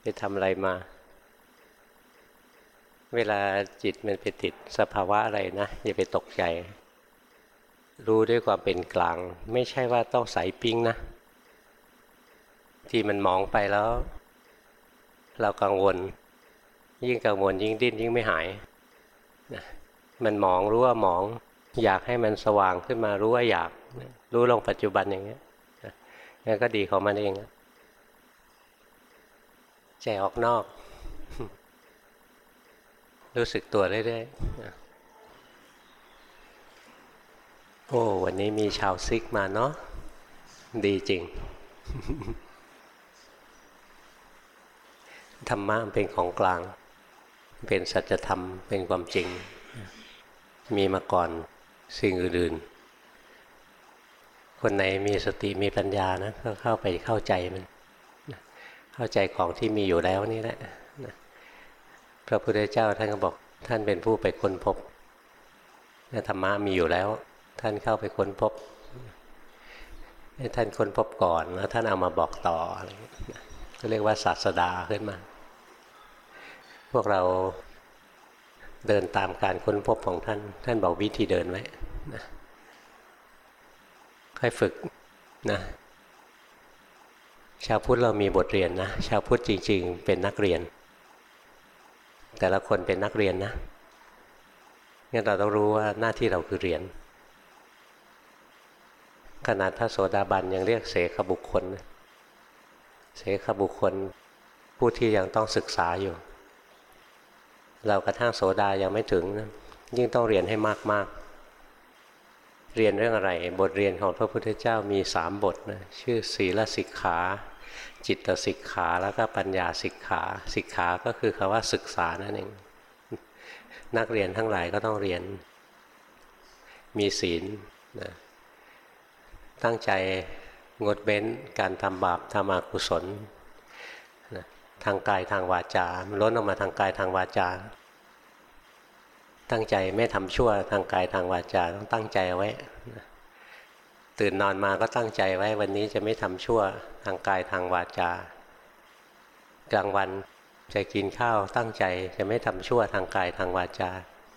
ไปทำอะไรมา เวลาจิตมันไปติดสภาวะอะไรนะ อย่าไปตกใจ รู้ด้วยความเป็นกลาง ไม่ใช่ว่าต้องใสปิ้งนะ ที่มันมองไปแล้ว เรากังวล ยิ่งกังวลยิ่งดิ้นยิ่งไม่หายนะมันมองรู้ว่ามองอยากให้มันสว่างขึ้นมารู้ว่าอยาก รู้ลงปัจจุบันอย่างเงี้ยนั่นก็ดีของมันเอง ใจออกนอก รู้สึกตัวเรื่อยๆโอ้วันนี้มีชาวซิกมาเนาะดีจริงธรรมะเป็นของกลาง เป็นสัจธรรมเป็นความจริง มีมาก่อนสิ่งอื่นๆคนไหนมีสติมีปัญญานะก็เข้าไปเข้าใจมัน เข้าใจของที่มีอยู่แล้วนี่แหละพระพุทธเจ้าท่านก็บอกท่านเป็นผู้ไปค้นพบธรรมะมีอยู่แล้ว ท่านเข้าไปค้นพบท่านค้นพบก่อนแล้วท่านเอามาบอกต่ออะไรก็เรียกว่าศาสดาขึ้นมา พวกเราเดินตามการค้นพบของท่าน ท่านบอกวิธีเดินไว้นะค่อยฝึกนะ ชาวพุทธเรามีบทเรียนนะ ชาวพุทธจริง ๆ เป็นนักเรียน แต่ละคนเป็นนักเรียนนะงั้นเราต้องรู้ว่าหน้าที่เราคือเรียน ขนาดพระโสดาบันยังเรียกเสขบุคคล เสขบุคคลผู้ที่ยังต้องศึกษาอยู่ เรากระทั่งโสดายังไม่ถึงนะยิ่งต้องเรียนให้มากๆเรียนเรื่องอะไร บทเรียนของพระพุทธเจ้ามีสามบทนะชื่อศีลสิกขา จิตสิกขาแล้วก็ปัญญาสิกขาสิกขาก็คือคาว่าศึกษานั่นเองนักเรียนทั้งหลายก็ต้องเรียน มีศีลนะตั้งใจงดเบ้นการทำบาปทำอกุศลนะทางกายทางวาจาล้นออกมาทางกายทางวาจา ตั้งใจไม่ทำชั่วทางกายทางวาจาต้องตั้งใจไว้ ตื่นนอนมาก็ตั้งใจไว้วันนี้จะไม่ทำชั่วทางกายทางวาจากลางวันจะกินข้าวตั้งใจจะไม่ทำชั่วทางกายทางวาจา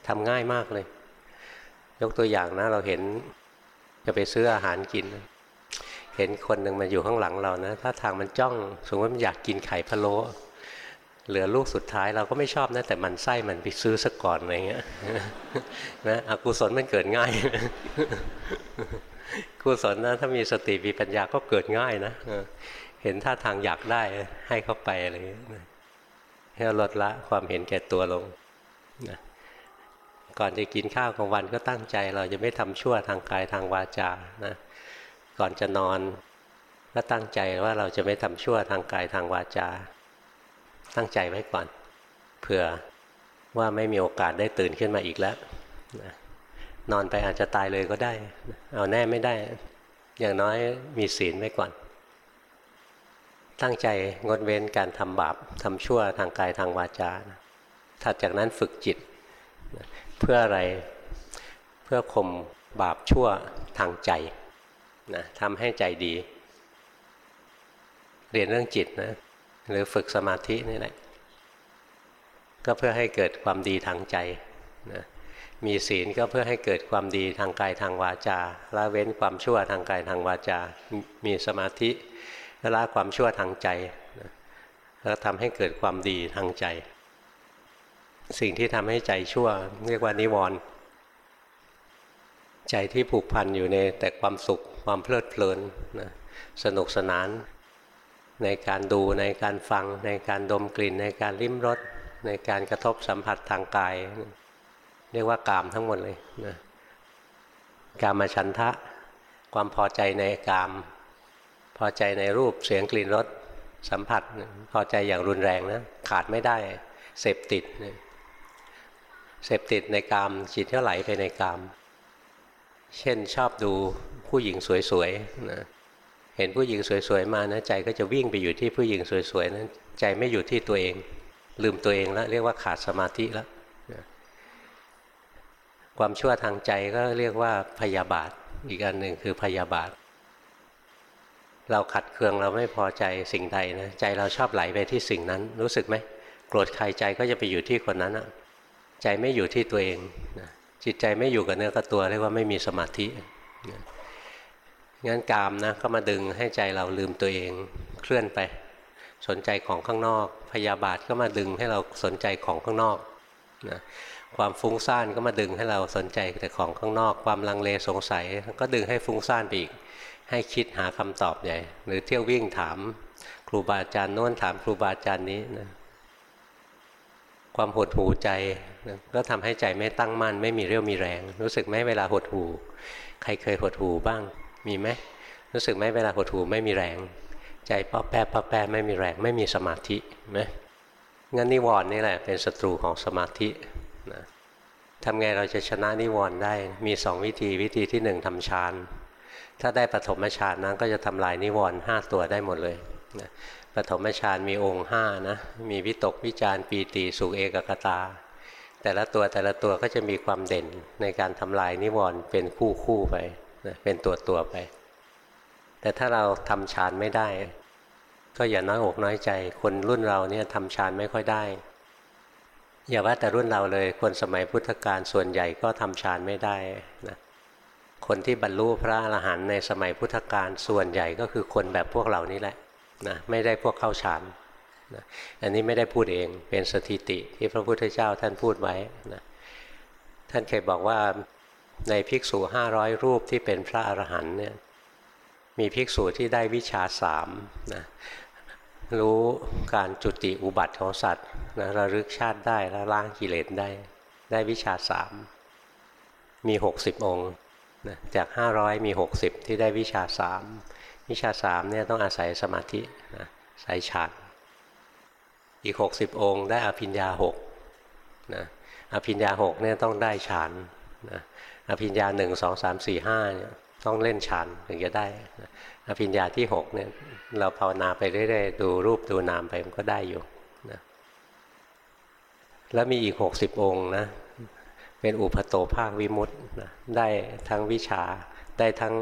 ทำง่ายมากเลย ยกตัวอย่างนะเราเห็นจะไปซื้ออาหารกิน เห็นคนหนึ่งมาอยู่ข้างหลังเรานะ ถ้าทางมันจ้องสมมติมันอยากกินไข่พะโล้เหลือลูกสุดท้ายเราก็ไม่ชอบนะแต่มันไส้มันไปซื้อซะก่อนอะไรเงี้ยนะอกุศลมันเกิดง่าย กุศลนะถ้ามีสติมีปัญญาก็เกิดง่ายนะเห็นท่าทางอยากได้ให้เข้าไปอะไรเงี้ยให้ลดละความเห็นแก่ตัวลงนะก่อนจะกินข้าวกลางวันก็ตั้งใจ เราจะไม่ทำชั่วทางกายทางวาจานะก่อนจะนอนก็ตั้งใจว่าเราจะไม่ทำชั่วทางกายทางวาจา ตั้งใจไว้ก่อน เผื่อว่าไม่มีโอกาสได้ตื่นขึ้นมาอีกแล้วน นอนไปอาจจะตายเลยก็ได้ เอาแน่ไม่ได้ อย่างน้อยมีศีลไว้ก่อน ตั้งใจงดเว้นการทำบาปทำชั่วทางกายทางวาจาถัดจากนั้นฝึกจิต เพื่ออะไรเพื่อข่มบาปชั่วทางใจนะทำให้ใจดี เรียนเรื่องจิตนะหรือฝึกสมาธินี่แหละก็เพื่อให้เกิดความดีทางใจนะ มีศีลก็เพื่อให้เกิดความดีทางกายทางวาจาละเว้นความชั่วทางกายทางวาจา มีสมาธิละความชั่วทางใจแล้วทำให้เกิดความดีทางใจ สิ่งที่ทำให้ใจชั่ว เรียกว่านิวรณ์ใจที่ผูกพันอยู่ในแต่ความสุขความเพลิดเพลินนะสนุกสนาน ในการดูในการฟัง ในการดมกลิ่น ในการลิ้มรสในการกระทบสัมผัสทางกาย เรียกว่ากามทั้งหมดเลยนะกามาชันทะ ความพอใจในกาม พอใจในรูปเสียงกลิ่นรสสัมผัส พอใจอย่างรุนแรงนะขาดไม่ได้เสพติดเสพติดในกามจิตก็ไหลไปในกาม เช่นชอบดูผู้หญิงสวยๆนะเห็นผู้หญิงสวยๆมานะใจก็จะวิ่งไปอยู่ที่ผู้หญิงสวยๆนั้นใจไม่อยู่ที่ตัวเอง ลืมตัวเองแล้วเรียกว่าขาดสมาธิแล้ว ความชั่วทางใจก็เรียกว่าพยาบาท อีกอันหนึ่งคือพยาบาท เราขัดเคืองเราไม่พอใจสิ่งใดนะใจเราชอบไหลไปที่สิ่งนั้น รู้สึกไหมโกรธใครใจก็จะไปอยู่ที่คนนั้นอะใจไม่อยู่ที่ตัวเองนะจิตใจไม่อยู่กับเนื้อกับตัวเรียกว่าไม่มีสมาธิงั้นกามนะก็มาดึงให้ใจเราลืมตัวเองเคลื่อนไป สนใจของข้างนอก พยาบาทก็มาดึงให้เราสนใจของข้างนอก นะความฟุ้งซ่านก็มาดึงให้เราสนใจแต่ของข้างนอก ความลังเลสงสัยก็ดึงให้ฟุ้งซ่านไปอีก ให้คิดหาคำตอบใหญ่ หรือเที่ยววิ่งถามครูบาอาจารย์โน้นถามครูบาอาจารย์นี้นะความหดหูใจนะก็ทำให้ใจไม่ตั้งมั่น ไม่มีเรี่ยวมีแรง รู้สึกไหมเวลาหดหูใครเคยหดหูบ้าง มีไหมรู้สึกไหมเวลาหดหูไม่มีแรง ใจป้อแป้ป้อแป้ไม่มีแรง ไม่มีสมาธิไหม งั้นนิวรณ์นี่แหละเป็นศัตรูของสมาธินะทำไงเราจะชนะนิวรณ์ได้มีสองวิธีวิธีที่หนึ่งทำฌานถ้าได้ปฐมฌานนั้นก็จะทำลายนิวรณ์ห้าตัวได้หมดเลยนะปฐมฌานมีองค์ห้านะมีวิตกวิจารปีติสุเอกกตา แต่ละตัวแต่ละตัวก็จะมีความเด่นในการทำลายนิวรณ์เป็นคู่คู่ไปนะเป็นตัวตัวไป แต่ถ้าเราทำฌานไม่ได้ ก็อย่าน้อยอกน้อยใจ คนรุ่นเราเนี่ยทำฌานไม่ค่อยได้ อย่าว่าแต่รุ่นเราเลย คนสมัยพุทธกาลส่วนใหญ่ก็ทำฌานไม่ได้นะคนที่บรรลุพระอรหันต์ในสมัยพุทธกาลส่วนใหญ่ก็คือคนแบบพวกเรานี่แหละนะไม่ได้พวกเข้าฌานนะอันนี้ไม่ได้พูดเองเป็นสถิติที่พระพุทธเจ้าท่านพูดไว้นะท่านเคยบอกว่าในภิกษุห้าร้อยรูปที่เป็นพระอรหันต์เนี่ยมีภิกษุที่ได้วิชาสามนะ รู้การจุติอุบัติของสัตว์นะระลึกชาติได้แล้วล้างกิเลสได้ ได้วิชาสามมีหกสิบองค์นะจากห้าร้อยมีหกสิบที่ได้วิชาสามวิชาสามเนี่ยต้องอาศัยสมาธินะสายฌานอีกหกสิบองค์ ได้อภิญญาหกนะอภิญญาหกเนี่ยต้องได้ฌานนะอภิญญาหนึ่งสองสามสี่ห้าเนี่ย ต้องเล่นฌานถึงจะได้อภิญญาที่หกเนี่ยเราภาวนาไปเรื่อยๆดูรูปดูนามไปมันก็ได้อยู่นะแล้วมีอีกหกสิบองค์นะเป็นอุปโตภาควิมุตต์ได้ทั้งวิชาได้ทั้ง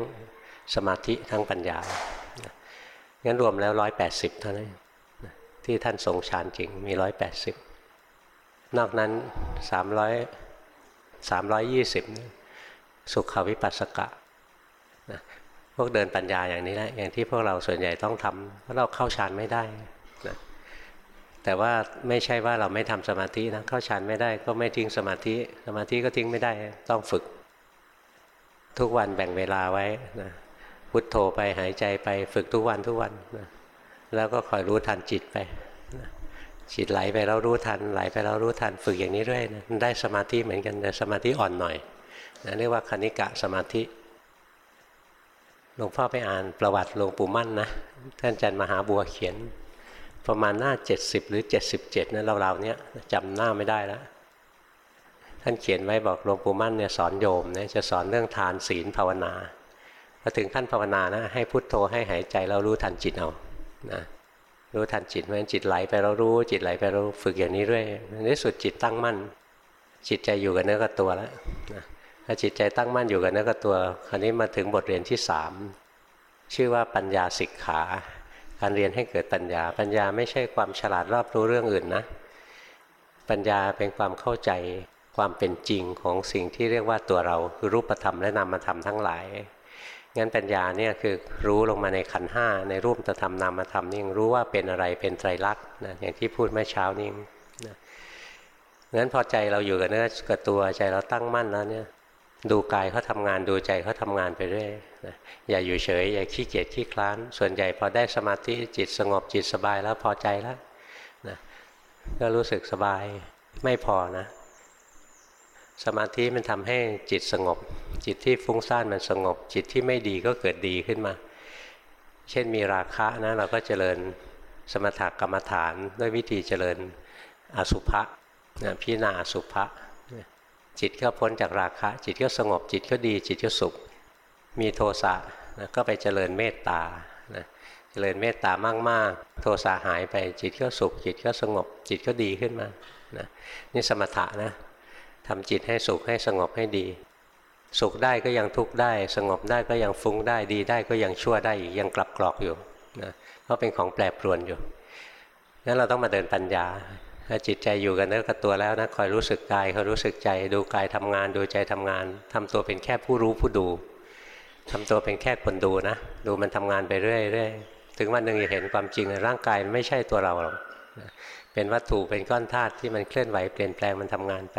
สมาธิทั้งปัญญางั้นรวมแล้วร้อยแปดสิบเท่านั้นที่ท่านทรงฌานจริงมีร้อยแปดสิบนอกนั้นสามร้อยสามร้อยยี่สิบสุขวิปัสสกะ พวกเดินปัญญาอย่างนี้แหละอย่างที่พวกเราส่วนใหญ่ต้องทำเพราะเราเข้าฌานไม่ได้นะแต่ว่าไม่ใช่ว่าเราไม่ทำสมาธินะเข้าฌานไม่ได้ก็ไม่ทิ้งสมาธิ สมาธิก็ทิ้งไม่ได้ต้องฝึก ทุกวันแบ่งเวลาไว้นะพุทโธไปหายใจไปฝึกทุกวันทุกวันนะแล้วก็คอยรู้ทันจิตไปนะจิตไหลไปแล้วรู้ทันไหลไปแล้วรู้ทันฝึกอย่างนี้เรื่อยนะได้สมาธิเหมือนกันแต่สมาธิอ่อนหน่อยนะเรียกว่าคณิกะสมาธิ หลวงพ่อไปอ่านประวัติหลวงปู่มั่นนะท่านอาจารย์มหาบัวเขียน ประมาณหน้า 70 หรือ 77นะเราๆเนี้ยจำหน้าไม่ได้แล้วท่านเขียนไว้บอกหลวงปู่มั่นเนี่ยสอนโยมเนี่ยจะสอนเรื่องทานศีลภาวนาพอถึงขั้นภาวนานะให้พุทโธให้หายใจแล้วรู้ทันจิตเอานะรู้ทันจิตเพราะจิตไหลไปเรารู้จิตไหลไปเราฝึกอย่างนี้เรื่อยในที่สุดจิตตั้งมั่น จิตใจอยู่กับเนื้อกับตัวแล้วนะ ถ้าจิตใจตั้งมั่นอยู่กับเนื้อกับตัว คราวนี้มาถึงบทเรียนที่สามชื่อว่าปัญญาสิกขา การเรียนให้เกิดปัญญา ปัญญาไม่ใช่ความฉลาดรอบรู้เรื่องอื่นนะ ปัญญาเป็นความเข้าใจความเป็นจริงของสิ่งที่เรียกว่าตัวเราคือรูปธรรมและนามธรรมทั้งหลายงั้นปัญญาเนี่ยคือรู้ลงมาในขันห้าในรูปธรรมนามธรรมนี่รู้ว่าเป็นอะไรเป็นไตรลักษณ์นะอย่างที่พูดเมื่อเช้านี้นะงั้นพอใจเราอยู่กับเนื้อกับตัวใจเราตั้งมั่นแล้วเนี่ย ดูกายเขาทางานดูใจเขาทางานไปเรื่อยนะอย่าอยู่เฉย อย่าขี้เกียจขี้คลาน ส่วนใหญ่พอได้สมาธิจิตสงบจิตสบายแล้วพอใจแล้วนะก็รู้สึกสบายไม่พอนะ สมาธิมันทำให้จิตสงบ จิตที่ฟุ้งซ่านมันสงบ จิตที่ไม่ดีก็เกิดดีขึ้นมา เช่นมีราคะนะเราก็เจริญสมถกรรมฐานด้วยวิธีเจริญอสุภะนะพิจารณาอสุภะ จิตก็พ้นจากราคะ จิตก็สงบจิตก็ดี จิตก็สุข มีโทสะนะก็ไปเจริญเมตตานะเจริญเมตตามาก ๆ โทสะหายไปจิตก็สุข จิตก็สงบ จิตก็ดีขึ้นมานะนี่สมถะนะทำจิตให้สุขให้สงบให้ดี สุขได้ก็ยังทุกข์ได้ สงบได้ก็ยังฟุ้งได้ดีได้ก็ยังชั่วได้อีกยังกลับกรอกอยู่นะเพราะเป็นของแปรปรวนอยู่งั้นเราต้องมาเดินปัญญา ถ้าจิตใจอยู่กันเนื้อกับตัวแล้วนะคอยรู้สึกกายคอยรู้สึกใจ ดูกายทำงานดูใจทำงานทำตัวเป็นแค่ผู้รู้ผู้ดูทำตัวเป็นแค่คนดูนะ ดูมันทำงานไปเรื่อยๆถึงวันหนึ่งจะเห็นความจริงร่างกายไม่ใช่ตัวเราหรอกเป็นวัตถุเป็นก้อนธาตุที่มันเคลื่อนไหวเปลี่ยนแปลงมันทำงานไป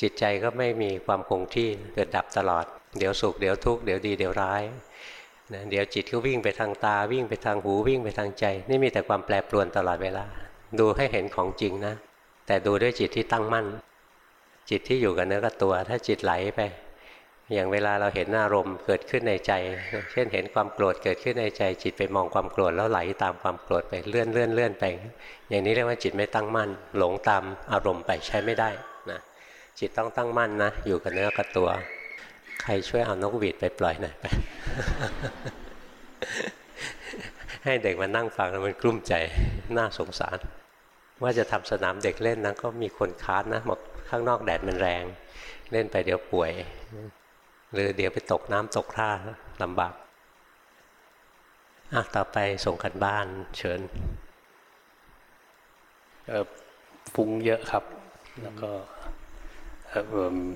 จิตใจก็ไม่มีความคงที่เกิดดับตลอด เดี๋ยวสุขเดี๋ยวทุกข์เดี๋ยวดีเดี๋ยวร้ายนะเดี๋ยวจิตก็วิ่งไปทางตาวิ่งไปทางหูวิ่งไปทางใจ นี่มีแต่ความแปรปรวนตลอดเวลา ดูให้เห็นของจริงนะ แต่ดูด้วยจิตที่ตั้งมั่น จิตที่อยู่กับเนื้อกับตัว ถ้าจิตไหลไป อย่างเวลาเราเห็นอารมณ์เกิดขึ้นในใจ เช่นเห็นความโกรธเกิดขึ้นในใจ จิตไปมองความโกรธแล้วไหลตามความโกรธไปเลื่อนเลื่อนเลื่อนไป อย่างนี้เรียกว่าจิตไม่ตั้งมั่น หลงตามอารมณ์ไปใช้ไม่ได้นะจิตต้องตั้งมั่นนะอยู่กับเนื้อกับตัว ใครช่วยเอานกหวีดไปปล่อยหน่อยไปให้เด็กมานั่งฟังแล้วมันกลุ้มใจน่าสงสาร ว่าจะทำสนามเด็กเล่นนะก็มีคนค้านนะบอกข้างนอกแดดมันแรง เล่นไปเดี๋ยวป่วย หรือเดี๋ยวไปตกน้ำตกท่าลำบากอะต่อไปส่งกันบ้านเชิญฟุ้งเยอะครับ แล้วก็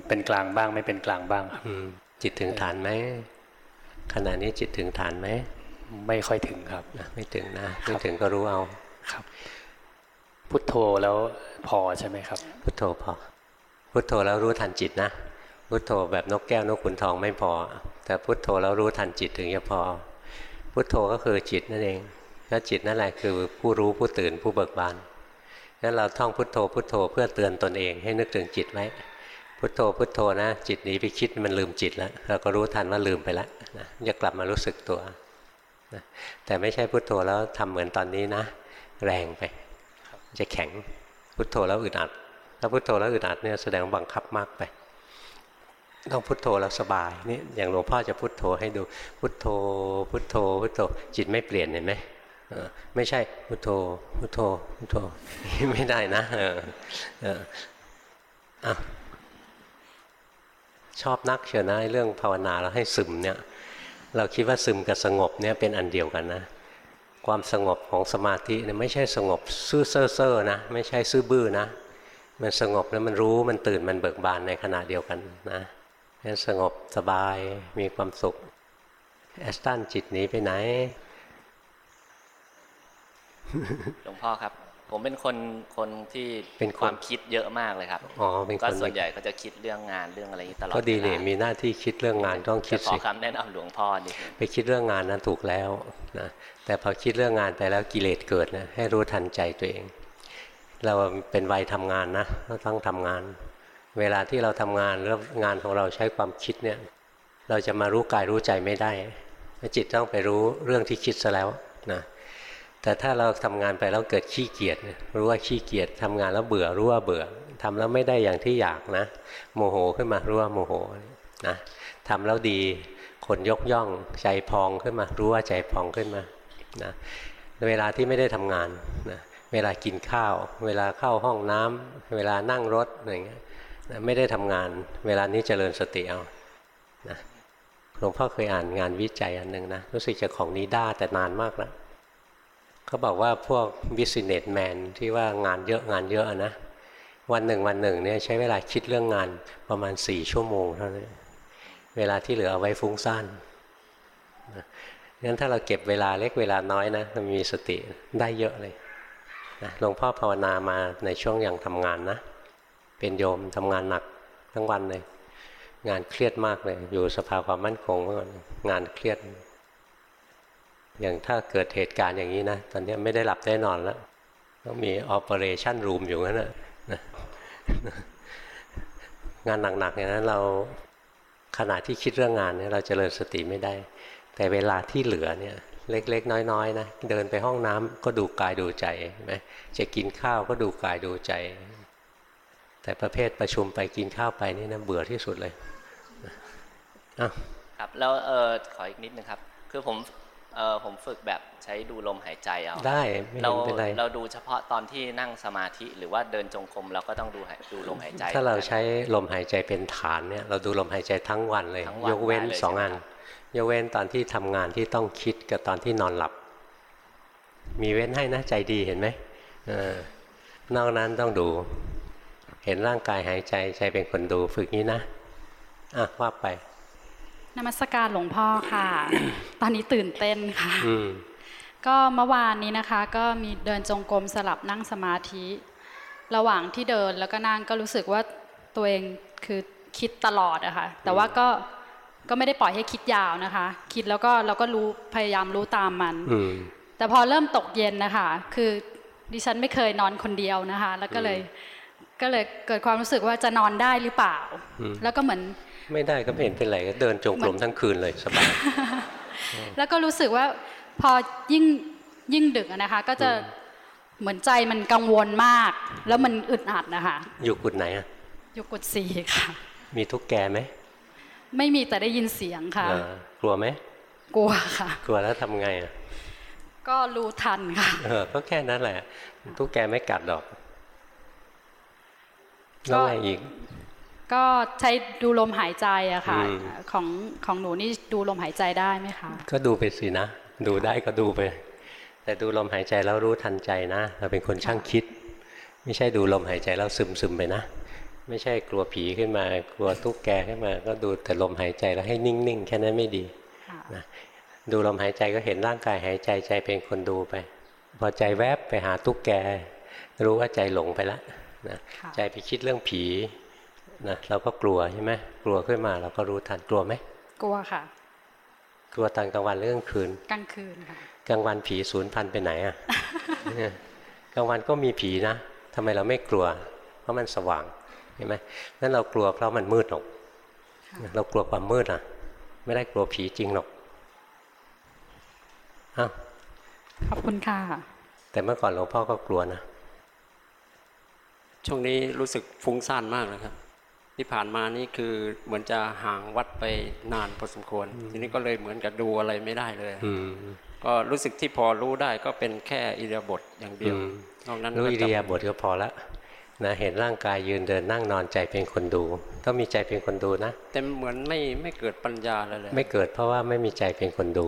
เป็นกลางบ้างไม่เป็นกลางบ้างครับจิตถึงฐานไหมขณะนี้จิตถึงฐานไหมไม่ค่อยถึงครับไม่ถึงนะไม่ถึงก็รู้เอาครับ พุทโธแล้วพอใช่ไหมครับ พุทโธพอ พุทโธแล้วรู้ทันจิตนะ พุทโธแบบนกแก้วนกขุนทองไม่พอ แต่พุทโธแล้วรู้ทันจิตถึงจะพอ พุทโธก็คือจิตนั่นเอง แล้วจิตนั่นแหละคือผู้รู้ผู้ตื่นผู้เบิกบานงั้นเราท่องพุทโธพุทโธเพื่อเตือนตนเองให้นึกถึงจิตไว้ พุทโธพุทโธนะ จิตหนีไปคิดมันลืมจิตแล้ว เราก็รู้ทันว่าลืมไปแล้วนะจะกลับมารู้สึกตัวนะแต่ไม่ใช่พุทโธแล้วทำเหมือนตอนนี้นะ แรงไป จะแข็งพุทโธแล้วอึดอัดถ้าพุทโธแล้วอึดอัดเนี่ยแสดงบังคับมากไปต้องพุทโธแล้วสบายนี่อย่างหลวงพ่อจะพุทโธให้ดูพุทโธ พุทโธ พุทโธจิตไม่เปลี่ยนเห็นไหมไม่ใช่พุทโธพุทโธพุทโธไม่ได้นะเออชอบนักเชียวนะเรื่องภาวนาแล้วให้ซึมเนี่ย เราคิดว่าซึมกับสงบเนี่ยเป็นอันเดียวกันนะ ความสงบของสมาธิเนี่ยไม่ใช่สงบซื่อเซ่อเซ่อนะไม่ใช่ซื่อบื้อนะ มันสงบแล้วมันรู้มันตื่นมันเบิกบานในขณะเดียวกันนะนั้นสงบสบายมีความสุขแอสตันจิตหนีไปไหนหลวงพ่อครับ ผมเป็นคนคนที่เป็นคนความคิดเยอะมากเลยครับอ๋อเป็นคนก็ส่วนใหญ่ก็จะคิดเรื่องงานเรื่องอะไรอย่างนี้ตลอดก็ดีนี่วลามีหน้าที่คิดเรื่องงานต้องคิดจะขอสิคำแนะนำหลวงพ่อนิดนึงไปคิดเรื่องงานนั้นถูกแล้วนะแต่พอคิดเรื่องงานไปแล้วกิเลสเกิดนะให้รู้ทันใจตัวเอง เราเป็นวัยทำงานนะเราต้องทำงาน เวลาที่เราทำงานแล้วงานของเราใช้ความคิดเนี่ยเราจะมารู้กายรู้ใจไม่ได้จิตต้องไปรู้เรื่องที่คิดซะแล้วนะ แต่ถ้าเราทำงานไปแล้วเกิดขี้เกียจรู้ว่าขี้เกียจทำงานแล้วเบื่อรู้ว่าเบื่อทำแล้วไม่ได้อย่างที่อยากนะ โมโหขึ้นมารู้ว่าโมโหนะทำแล้วดีคนยกย่องใจพองขึ้นมา รู้ว่าใจพองขึ้นมานะเวลาที่ไม่ได้ทำงานนะเวลากินข้าว เวลาเข้าห้องน้ำเวลานั่งรถอะไรเงี้ยนะไม่ได้ทำงาน เวลานี้เจริญสติเอานะหลวงพ่อเคยอ่านงานวิจัยอันหนึ่งนะรู้สึกจะของนิด้าแต่นานมากแล้ว เขาบอกว่าพวก business man ที่ว่างานเยอะงานเยอะนะวันหนึ่งวันหนึ่งเนี่ยใช้เวลาคิดเรื่องงานประมาณสี่ชั่วโมงเท่านั้นเวลาที่เหลือเอาไว้ฟุ้งซ่านงั้นถ้าเราเก็บเวลาเล็กเวลาน้อยนะมันมีสติได้เยอะเลยหลวงพ่อภาวนามาในช่วงยังทำงานนะ เป็นโยมทำงานหนักทั้งวันเลย งานเครียดมากเลย อยู่สภาความมั่นคงเมื่อก่อนงานเครียด อย่างถ้าเกิดเหตุการณ์อย่างนี้นะ ตอนนี้ไม่ได้หลับได้นอนแล้วต้องมี operation room อยู่นั่นนะนะงานหนักๆอย่างนั้นเราขณะที่คิดเรื่องงานเนี่ยเราจเจริญสติไม่ได้ แต่เวลาที่เหลือเนี่ยเล็กๆ น้อยๆนะเดินไปห้องน้ำก็ดูกายดูใจไหมจะกินข้าวก็ดูกายดูใจ แต่ประเภทประชุมไปกินข้าวไปนี่นะเบื่อที่สุดเลยอะครับแล้วเออขออีกนิดนึงครับ คือผม เออผมฝึกแบบใช้ดูลมหายใจเอาได้ไม่เราเห็นเป็นไรเราดูเฉพาะตอนที่นั่งสมาธิหรือว่าเดินจงกรมเราก็ต้องดูหายดูลมหายใจ ถ้าเราใช้ลมหายใจเป็นฐานเนี่ยเราดูลมหายใจทั้งวันเลยทั้งวันยกเว้นได้เลยสองใช่ไหมอันครับยกเว้นตอนที่ทำงานที่ต้องคิดกับตอนที่นอนหลับ มีเว้นให้นะใจดีเห็นไหมเออนอกนั้นต้องดู เห็นร่างกายหายใจใจเป็นคนดูฝึกนี้นะอะว่าไป นมัสการหลวงพ่อค่ะ ตอนนี้ตื่นเต้นค่ะอืมก็เมื่อวานนี้นะคะ ก็มีเดินจงกรมสลับนั่งสมาธิ ระหว่างที่เดินแล้วก็นั่งก็รู้สึกว่าตัวเองคือคิดตลอดอะค่ะ แต่ว่าก็ก็ไม่ได้ปล่อยให้คิดยาวนะคะ คิดแล้วก็เราก็รู้พยายามรู้ตามมันอืมแต่พอเริ่มตกเย็นนะคะ คือดิฉันไม่เคยนอนคนเดียวนะคะ แล้วก็เลยก็เลยเกิดความรู้สึกว่าจะนอนได้หรือเปล่าอืมแล้วก็เหมือน ไม่ได้ก็ไม่เห็นเป็นไรก็เดินจงกรมทั้งคืนเลยสบายแล้วก็รู้สึกว่าพอยิ่งยิ่งดึกอะนะคะ ก็จะเหมือนใจมันกังวลมาก แล้วมันอึดอัดนะคะ อยู่กุดไหนอะอยู่กุดสีค่ะ มีทุกแกไหมไม่มีแต่ได้ยินเสียงค่ะเออกลัวไหมกลัวค่ะ กลัวแล้วทำไงอะก็รู้ทันค่ะเออก็แค่นั้นแหละ ทุกแกไม่กัดดอกก็แล้วไงอีก ก็ใช้ดูลมหายใจอะค่ะอืมของของหนูนี่ดูลมหายใจได้ไหมคะ ก็ดูไปสินะ ดูได้ก็ดูไป แต่ดูลมหายใจแล้วรู้ทันใจนะ เราเป็นคนช่างคิด ไม่ใช่ดูลมหายใจแล้วซึมซึมๆไปนะ ไม่ใช่กลัวผีขึ้นมา กลัวตุ๊กแกขึ้นมา ก็ดูแต่ลมหายใจแล้วให้นิ่งๆ แค่นั้นไม่ดีค่ะนะดูลมหายใจก็เห็นร่างกายหายใจใจเป็นคนดูไป พอใจแวบไปหาตุ๊กแก รู้ว่าใจหลงไปแล้วนะค่ะใจไปคิดเรื่องผี นะเราก็กลัวใช่ไหมกลัวขึ้นมาเราก็รู้ทันกลัวไหมกลัวค่ะ กลัวตอนกลางวันหรือกลางคืนกลางคืนค่ะกลางวันผีศูนย์พันไปไหนอะเนี่ยกลางวันก็มีผีนะทำไมเราไม่กลัว เพราะมันสว่างเห็นไหมนั้นเรากลัวเพราะมันมืดหรอกค่ะเรากลัวความมืดอะ ไม่ได้กลัวผีจริงหรอกอ้าวขอบคุณค่ะ แต่เมื่อก่อนหลวงพ่อก็กลัวนะ ช่วงนี้รู้สึกฟุ้งซ่านมากเลยครับ ที่ผ่านมานี่คือเหมือนจะห่างวัดไปนานพอสมควร ทีนี้ก็เลยเหมือนกับดูอะไรไม่ได้เลยอืมก็รู้สึกที่พอรู้ได้ก็เป็นแค่อิเดียาบทอย่างเดียวอืมนอกนั้นรู้ก็อิจะริยาบถก็พอละนะเห็นร่างกายยืนเดินนั่งนอนใจเป็นคนดู ต้องมีใจเป็นคนดูนะแต่เหมือนไม่ไม่เกิดปัญญาเลยเลยไม่เกิดเพราะว่าไม่มีใจเป็นคนดู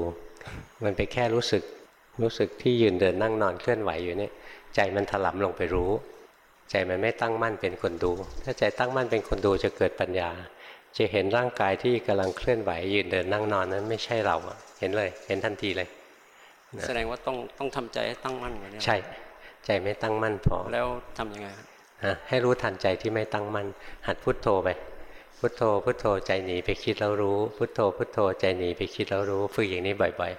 มันไปแค่รู้สึกรู้สึกที่ยืนเดินนั่งนอนเคลื่อนไหวอยู่เนี่ยใจมันถลำลงไปรู้ ใจมันไม่ตั้งมั่นเป็นคนดู ถ้าใจตั้งมั่นเป็นคนดูจะเกิดปัญญา จะเห็นร่างกายที่กำลังเคลื่อนไหวยืนเดินนั่งนอนนั้นไม่ใช่เราอะเห็นเลย เห็นทันทีเลย แสดงว่าต้องต้องทำใจให้ตั้งมั่นกว่านี้ใช่ ใจไม่ตั้งมั่นพอแล้วทำยังไงครับนะให้รู้ทันใจที่ไม่ตั้งมั่นหัดพุทโธไปพุทโธพุทโธใจหนีไปคิดแล้วรู้ พุทโธพุทโธใจหนีไปคิดแล้วรู้ฝึกอย่างนี้บ่อย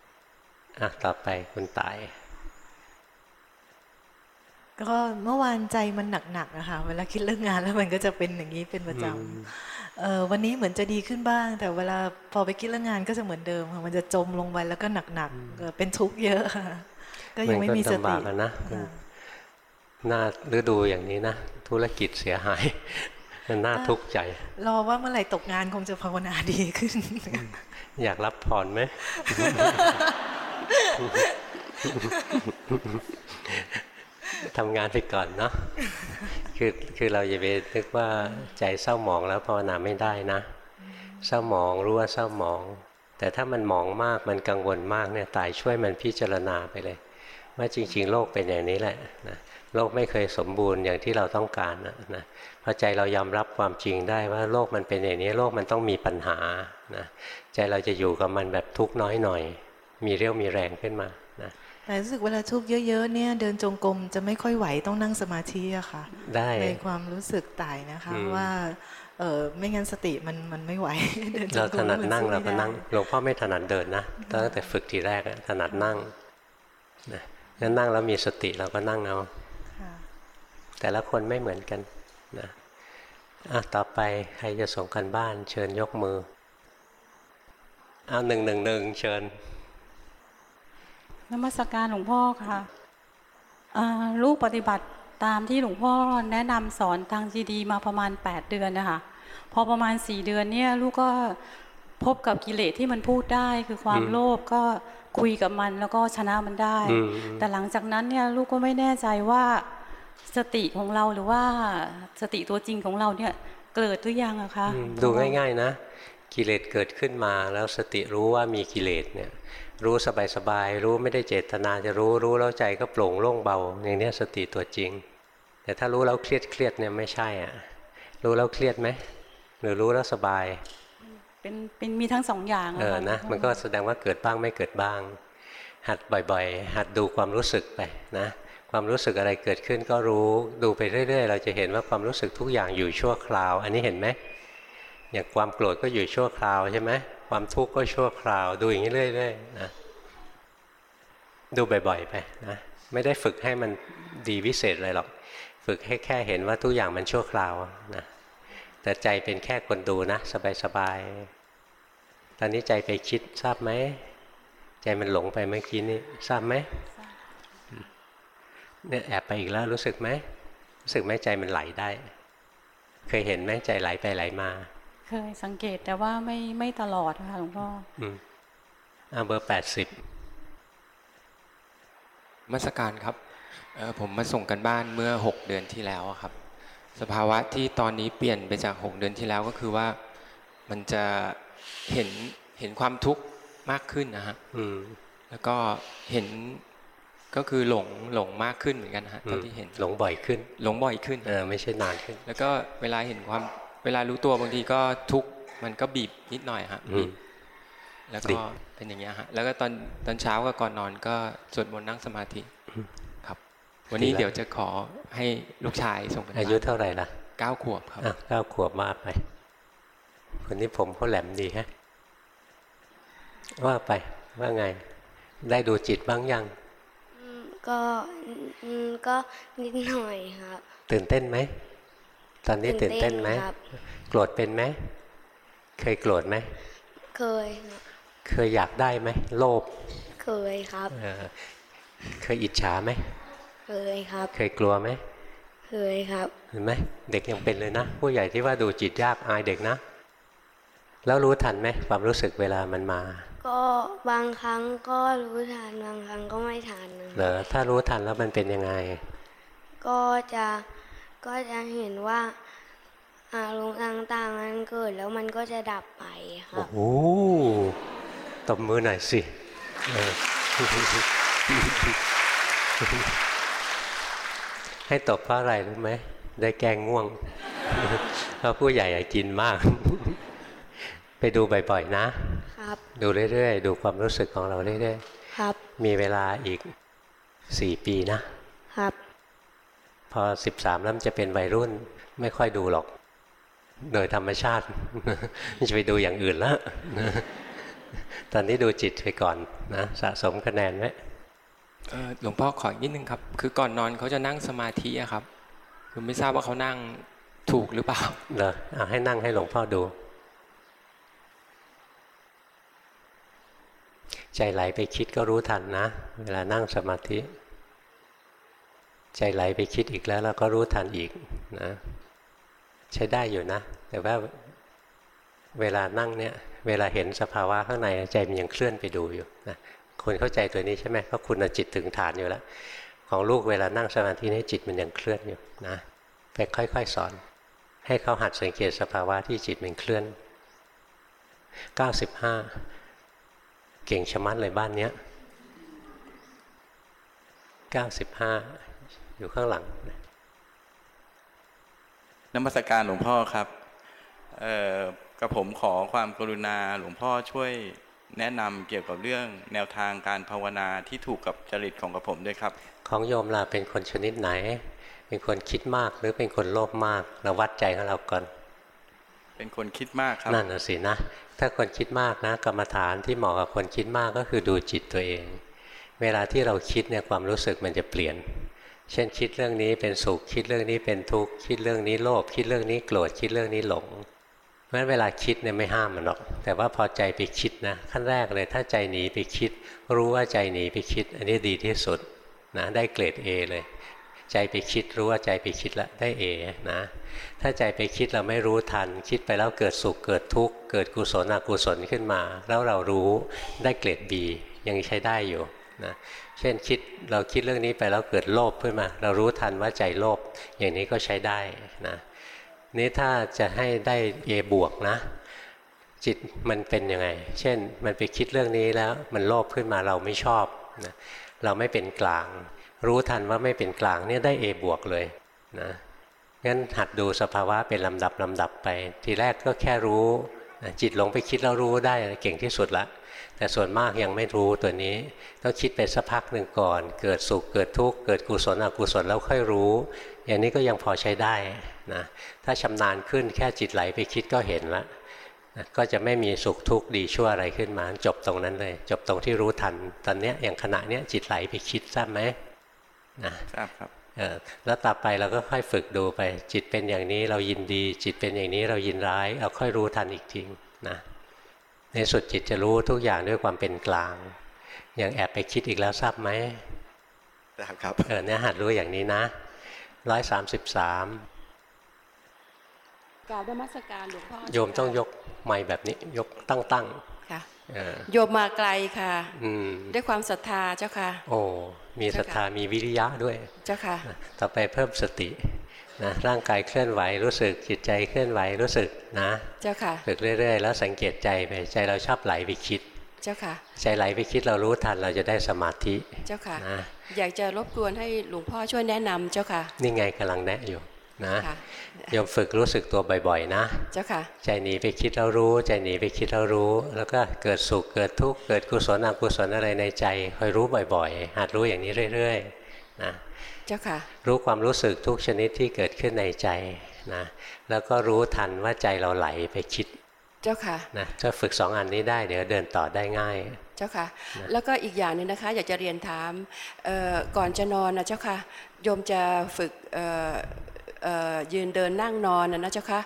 ๆอะต่อไปคุณตาย ก็เมื่อวานใจมันหนักๆนะคะเวลาคิดเรื่องงานแล้วมันก็จะเป็นอย่างนี้เป็นประจำเอ่อวันนี้เหมือนจะดีขึ้นบ้าง แต่เวลาพอไปคิดเรื่องงานก็จะเหมือนเดิมค่ะมันจะจมลงไปแล้วก็หนักๆเอ่อเป็นทุกข์เยอะค่ะก็ยังไม่มีสมันก็ติลำบากอะนะค่ะหน้าฤดูอย่างนี้นะธุรกิจเสียหายมันน่าทุกข์ใจ รอว่าเมื่อไหร่ตกงานคงจะภาวนาดีขึ้น อยากรับพรไหม ทำงานไปก่อนเนาะคือคือเราอย่าไปนึกว่าใจเศร้าหมองแล้วภาวนาไม่ได้นะ เศร้าหมองรู้ว่าเศร้าหมอง แต่ถ้ามันหมองมากมันกังวลมากเนี่ยตายช่วยมันพิจารณาไปเลยว่าจริง ๆ โลกเป็นอย่างนี้แหละนะโลกไม่เคยสมบูรณ์อย่างที่เราต้องการนะนะพอใจเรายอมรับความจริงได้ว่าโลกมันเป็นอย่างนี้ โลกมันต้องมีปัญหานะใจเราจะอยู่กับมันแบบทุกข์น้อยหน่อย มีเรี่ยวมีแรงขึ้นมานะ แต่รู้สึกเวลาทุกข์เยอะ ๆ เนี่ย เดินจงกรมจะไม่ค่อยไหวต้องนั่งสมาธิอะค่ะ ได้ในความรู้สึกตายนะคะอืมว่าเออไม่งั้นสติมันมันไม่ไหวเดินจเรางกถรมนัดแล้วมันั่งสู้เราก็ไม่ได้นั่งหลวงพ่อไม่ถนัดเดินนะตั้งแต่ฝึกทีแรกอะถนัดนั่งนะงั้นนั่งแล้วมีสติเราก็นั่งเอาค่ะแต่ละคนไม่เหมือนกันนะอะต่อไปใครจะส่งกันบ้าน เชิญยกมือเอาหนึ่งหนึ่งหนึ่งเชิญ นมัสการหลวงพ่อค่ะอ่าลูกปฏิบัติตามที่หลวงพ่อแนะนำสอนทางซีดีมาประมาณ 8 เดือนนะคะพอประมาณ 4 เดือนเนี่ยลูกก็พบกับกิเลสที่มันพูดได้คือความอืมโลภก็คุยกับมันแล้วก็ชนะมันได้อืมแต่หลังจากนั้นเนี่ยลูกก็ไม่แน่ใจว่าสติของเราหรือว่าสติตัวจริงของเราเนี่ยเกิดหรือยังอะคะอืมดูง่าย ๆ นะ กิเลสเกิดขึ้นมาแล้วสติรู้ว่ามีกิเลสเนี่ย รู้สบายๆรู้ไม่ได้เจตนาจะรู้รู้แล้วใจก็โปร่งโล่งเบา อย่างเนี้ยสติตัวจริง แต่ถ้ารู้แล้วเครียดเครียดๆเนี่ยไม่ใช่อะรู้แล้วเครียดไหมหรือรู้แล้วสบาย เป็นเป็นมีทั้งสองอย่างเออค่นะมันก็แสดงว่าเกิดบ้างไม่เกิดบ้าง หัดบ่อยๆ หัดดูความรู้สึกไปนะความรู้สึกอะไรเกิดขึ้นก็รู้ดูไปเรื่อย ๆ เราจะเห็นว่าความรู้สึกทุกอย่างอยู่ชั่วคราว อันนี้เห็นไหม อย่างความโกรธก็อยู่ชั่วคราวใช่ไหมความทุกข์ก็ชั่วคราวดูอย่างนี้เรื่อยๆนะดูบ่อยๆไปนะไม่ได้ฝึกให้มันดีวิเศษเลยหรอก ฝึกให้แค่เห็นว่าทุกอย่างมันชั่วคราวนะแต่ใจเป็นแค่คนดูนะ สบายๆตอนนี้ใจไปคิดทราบไหมใจมันหลงไปเมื่อกี้นี้ทราบไหมเนี่ยแอบไปอีกแล้วรู้สึกไหมรู้สึกไหมใจมันไหลได้ เคยเห็นไหมใจไหลไปไหลมา เคยสังเกตแต่ว่าไม่ไม่ตลอดนะคะหลวงพ่ออืมอ่าเบอร์แปดสิบมาสการครับเอ่อผมมาส่งกันบ้านเมื่อ6เดือนที่แล้วอะครับ สภาวะที่ตอนนี้เปลี่ยนไปจาก6เดือนที่แล้วก็คือว่ามันจะเห็นเห็นความทุกข์มากขึ้นนะฮะอืมแล้วก็เห็นก็คือหลงหลงมากขึ้นเหมือนกันนะฮะตอนที่เห็นหลงบ่อยขึ้น หลงบ่อยขึ้นเออไม่ใช่นานขึ้น แล้วก็เวลาเห็นความ เวลารู้ตัวบางทีก็ทุกข์มันก็บีบนิดหน่อยฮะอืมแล้วดีก็เป็นอย่างเงี้ยฮะแล้วก็ตอนตอนเช้ากับก่อนนอนก็สวดมนต์นั่งสมาธิครับ วันนี้เดี๋ยวจะขอให้ลูกชายส่งกันบ้นอายุเท่าไหร่ล่ะเก้าขวบครับอะเก้าขวบมาไปคนนี้ผมเขาแหลมดีฮะว่าไปว่าไง ได้ดูจิตบ้างยังอืมก็อืมก็นิดหน่อยครับ ตื่นเต้นไหม ตอนนี้ตื่นเต้นไหมครับโกรธเป็นไหม เคยโกรธไหม เคยครับเคยอยากได้ไหม โลภ เคยครับเออเคยอิจฉาไหม เคยครับ เคยกลัวไหม เคยครับ เห็นไหมเด็กยังเป็นเลยนะ ผู้ใหญ่ที่ว่าดูจิตยากอายเด็กนะ แล้วรู้ทันไหมความรู้สึกเวลามันมา ก็บางครั้งก็รู้ทันบางครั้งก็ไม่ทันนะเหรอถ้ารู้ทันแล้วมันเป็นยังไง ก็จะ ก็จะเห็นว่าอารมณ์ต่างๆมันเกิดแล้วมันก็จะดับไปคโอ้รับโหตบมือหน่อยสิเออให้ตบเพราะอะไรรู้ไหมได้แก้ง่วงเพราะผู้ใหญ่อยากกินมาก ไปดูบ่อยๆนะ ครับ ดูเรื่อยๆ ดูความรู้สึกของเราเรื่อยครับๆมีเวลาอีกสี่ปีนะ ครับพ อสิบสามแล้วมันจะเป็นวัยรุ่น ไม่ค่อยดูหรอก โดยธรรมชาติจะไปดูอย่างอื่นแล้วตอนนี้ดูจิตไปก่อนนะสะสมคะแนนไว้เอ่อหลวงพ่อขออีกนิดนึงครับ คือก่อนนอนเขาจะนั่งสมาธิอะครับคือไม่ทราบว่าเขานั่งถูกหรือเปล่าเหรอเอาให้นั่งให้หลวงพ่อดู ใจไหลไปคิดก็รู้ทันนะ เวลานั่งสมาธิ ใจไหลไปคิดอีกแล้วเราก็รู้ทันอีกนะใช้ได้อยู่นะ แต่ว่าเวลานั่งเนี่ย เวลาเห็นสภาวะข้างในใจมันยังเคลื่อนไปดูอยู่นะคุณเข้าใจตัวนี้ใช่ไหมเพราะคุณจิตถึงฐานอยู่แล้ว ของลูกเวลานั่งสมาธินี่จิตมันยังเคลื่อนอยู่นะไปค่อยๆสอน ให้เขาหัดสังเกตสภาวะที่จิตมันเคลื่อน 95 เก่งชะมัดเลยบ้านเนี้ย95 อยู่ข้างหลังนมัสการหลวงพ่อครับเอ่อกับผมขอความกรุณาหลวงพ่อช่วยแนะนำเกี่ยวกับเรื่องแนวทางการภาวนาที่ถูกกับจริตของกับผมด้วยครับ ของโยมล่ะเป็นคนชนิดไหน เป็นคนคิดมากหรือเป็นคนโลภมากเราวัดใจของเราก่อน เป็นคนคิดมากครับนั่นน่ะสินะ ถ้าคนคิดมากนะ กรรมฐานที่เหมาะกับคนคิดมากก็คือดูจิตตัวเอง เวลาที่เราคิดเนี่ยความรู้สึกมันจะเปลี่ยน เช่นคิดเรื่องนี้เป็นสุขคิดเรื่องนี้เป็นทุกข์คิดเรื่องนี้โลภคิดเรื่องนี้โกรธคิดเรื่องนี้หลงเพราะฉะนั้นเวลาคิดเนี่ยไม่ห้ามมันหรอก แต่ว่าพอใจไปคิดนะขั้นแรกเลยถ้าใจหนีไปคิด รู้ว่าใจหนีไปคิด อันนี้ดีที่สุดนะได้เกรด A เลย ใจไปคิดรู้ว่าใจไปคิดแล้วได้เอนะถ้าใจไปคิดเราไม่รู้ทัน คิดไปแล้วเกิดสุขเกิดทุกข์เกิดกุศลอกุศลขึ้นมา แล้วเรารู้ได้เกรดบียังใช้ได้อยู่นะ เช่นคิดเราคิดเรื่องนี้ไปแล้วเกิดโลภขึ้นมา เรารู้ทันว่าใจโลภอย่างนี้ก็ใช้ได้นะนี่ถ้าจะให้ได้ A บวกนะจิตมันเป็นยังไง เช่นมันไปคิดเรื่องนี้แล้วมันโลภขึ้นมาเราไม่ชอบนะเราไม่เป็นกลาง รู้ทันว่าไม่เป็นกลางเนี่ยได้ A บวกเลยนะงั้นหัดดูสภาวะเป็นลำดับลำดับไป ทีแรกก็แค่รู้นะจิตหลงไปคิดแล้วรู้ได้เก่งที่สุดละ แต่ส่วนมากยังไม่รู้ตัวนี้ ต้องคิดไปสักพักหนึ่งก่อน เกิดสุขเกิดทุกข์เกิดกุศลอกุศลแล้วค่อยรู้ อย่างนี้ก็ยังพอใช้ได้นะถ้าชำนาญขึ้นแค่จิตไหลไปคิดก็เห็นละนะก็จะไม่มีสุขทุกข์ดีชั่วอะไรขึ้นมา จบตรงนั้นเลย จบตรงที่รู้ทัน ตอนเนี้ยอย่างขณะเนี้ยจิตไหลไปคิดทราบไหมนะทราบครับเออแล้วต่อไปเราก็ค่อยฝึกดูไป จิตเป็นอย่างนี้เรายินดี จิตเป็นอย่างนี้เรายินร้าย เราค่อยรู้ทันอีกทีนะ ในสุดจิตจะรู้ทุกอย่างด้วยความเป็นกลาง อย่างแอบไปคิดอีกแล้วทราบไหมทราบครับเออเนี่ยหัดรู้อย่างนี้นะร้อยสามสิบสามกราบนมัสการหลวงพ่อโยมต้องยกไม้แบบนี้ ยกตั้งตั้งค่ะๆเออโยมมาไกลค่ะอืมด้วยความศรัทธาเจ้าค่ะ โอ้มีศรัทธามีวิริยะด้วย เจ้าค่ะ ต่อไปเพิ่มสติ นะร่างกายเคลื่อนไหวรู้สึกจิตใจเคลื่อนไหวรู้สึกนะ เจ้าค่ะฝึกเรื่อย ๆ แล้วสังเกตใจไปใจเราชอบไหลไปคิด เจ้าค่ะ ใจไหลไปคิดเรารู้ทันเราจะได้สมาธิ เจ้าค่ะนะอยากจะรบกวนให้หลวงพ่อช่วยแนะนำเจ้าค่ะ นี่ไงกำลังแนะอยู่นะค่ะโยมฝึกรู้สึกตัวบ่อย ๆ นะ เจ้าค่ะ ใจหนีไปคิดแล้วรู้ ใจหนีไปคิดแล้วรู้ แล้วก็เกิดสุขเกิดทุกข์เกิดกุศลอกุศลอะไรในใจคอยรู้บ่อย ๆ หัดรู้อย่างนี้เรื่อย ๆ นะ เจ้าค่ะ รู้ความรู้สึกทุกชนิดที่เกิดขึ้นในใจนะ แล้วก็รู้ทันว่าใจเราไหลไปคิด เจ้าค่ะนะถ้าฝึกสองอันนี้ได้เดี๋ยวเดินต่อได้ง่ายเจ้าค่ะ แล้วก็อีกอย่างหนึงนะคะ อยากจะเรียนถามเอ่อก่อนจะนอนนะเจ้าค่ะโยมจะฝึกเอ่อเอ่อยืนเดินนั่งนอนนะนะเจ้าค่ะ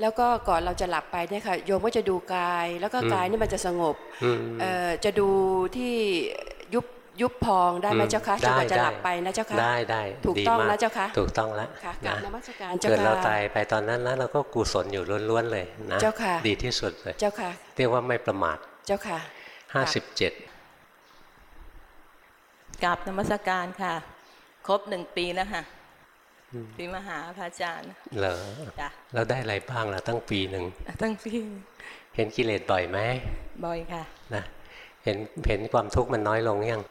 แล้วก็ก่อนเราจะหลับไปเนี่ยค่ะโยมก็จะดูกาย แล้วก็อืมกายนี่มันจะสงบอืมเอ่อจะดูที่ ยุบยุบพองได้ไหมอืมเจ้าคะจนกว่าจะหลับไปนะเจ้าคะได้ได้ถูกดีต้องมนะเจ้าคะถูกต้องแล้วค่ะกราบนะนมัสการเจ้าเกิดเราค่ะตายไปตอนนั้นแล้วเราก็กุศลอยู่ล้วนๆเลยนะเจ้าค่ะดีที่สุดเลยเจ้าค่ะเรียกว่าไม่ประมาทเจ้าค่ะ57กราบนมัสการค่ะ ครบหนึ่งปีแล้วค่ะอืมที่มาหาพระอาจารย์เหรอจ้ะแล้วได้อะไรบ้างล่ะตั้งปีหนึ่งตั้งปีเห็นกิเลสบ่อยไหมบ่อยค่ะนะเห็นเห็นความทุกข์มันน้อยลงยัง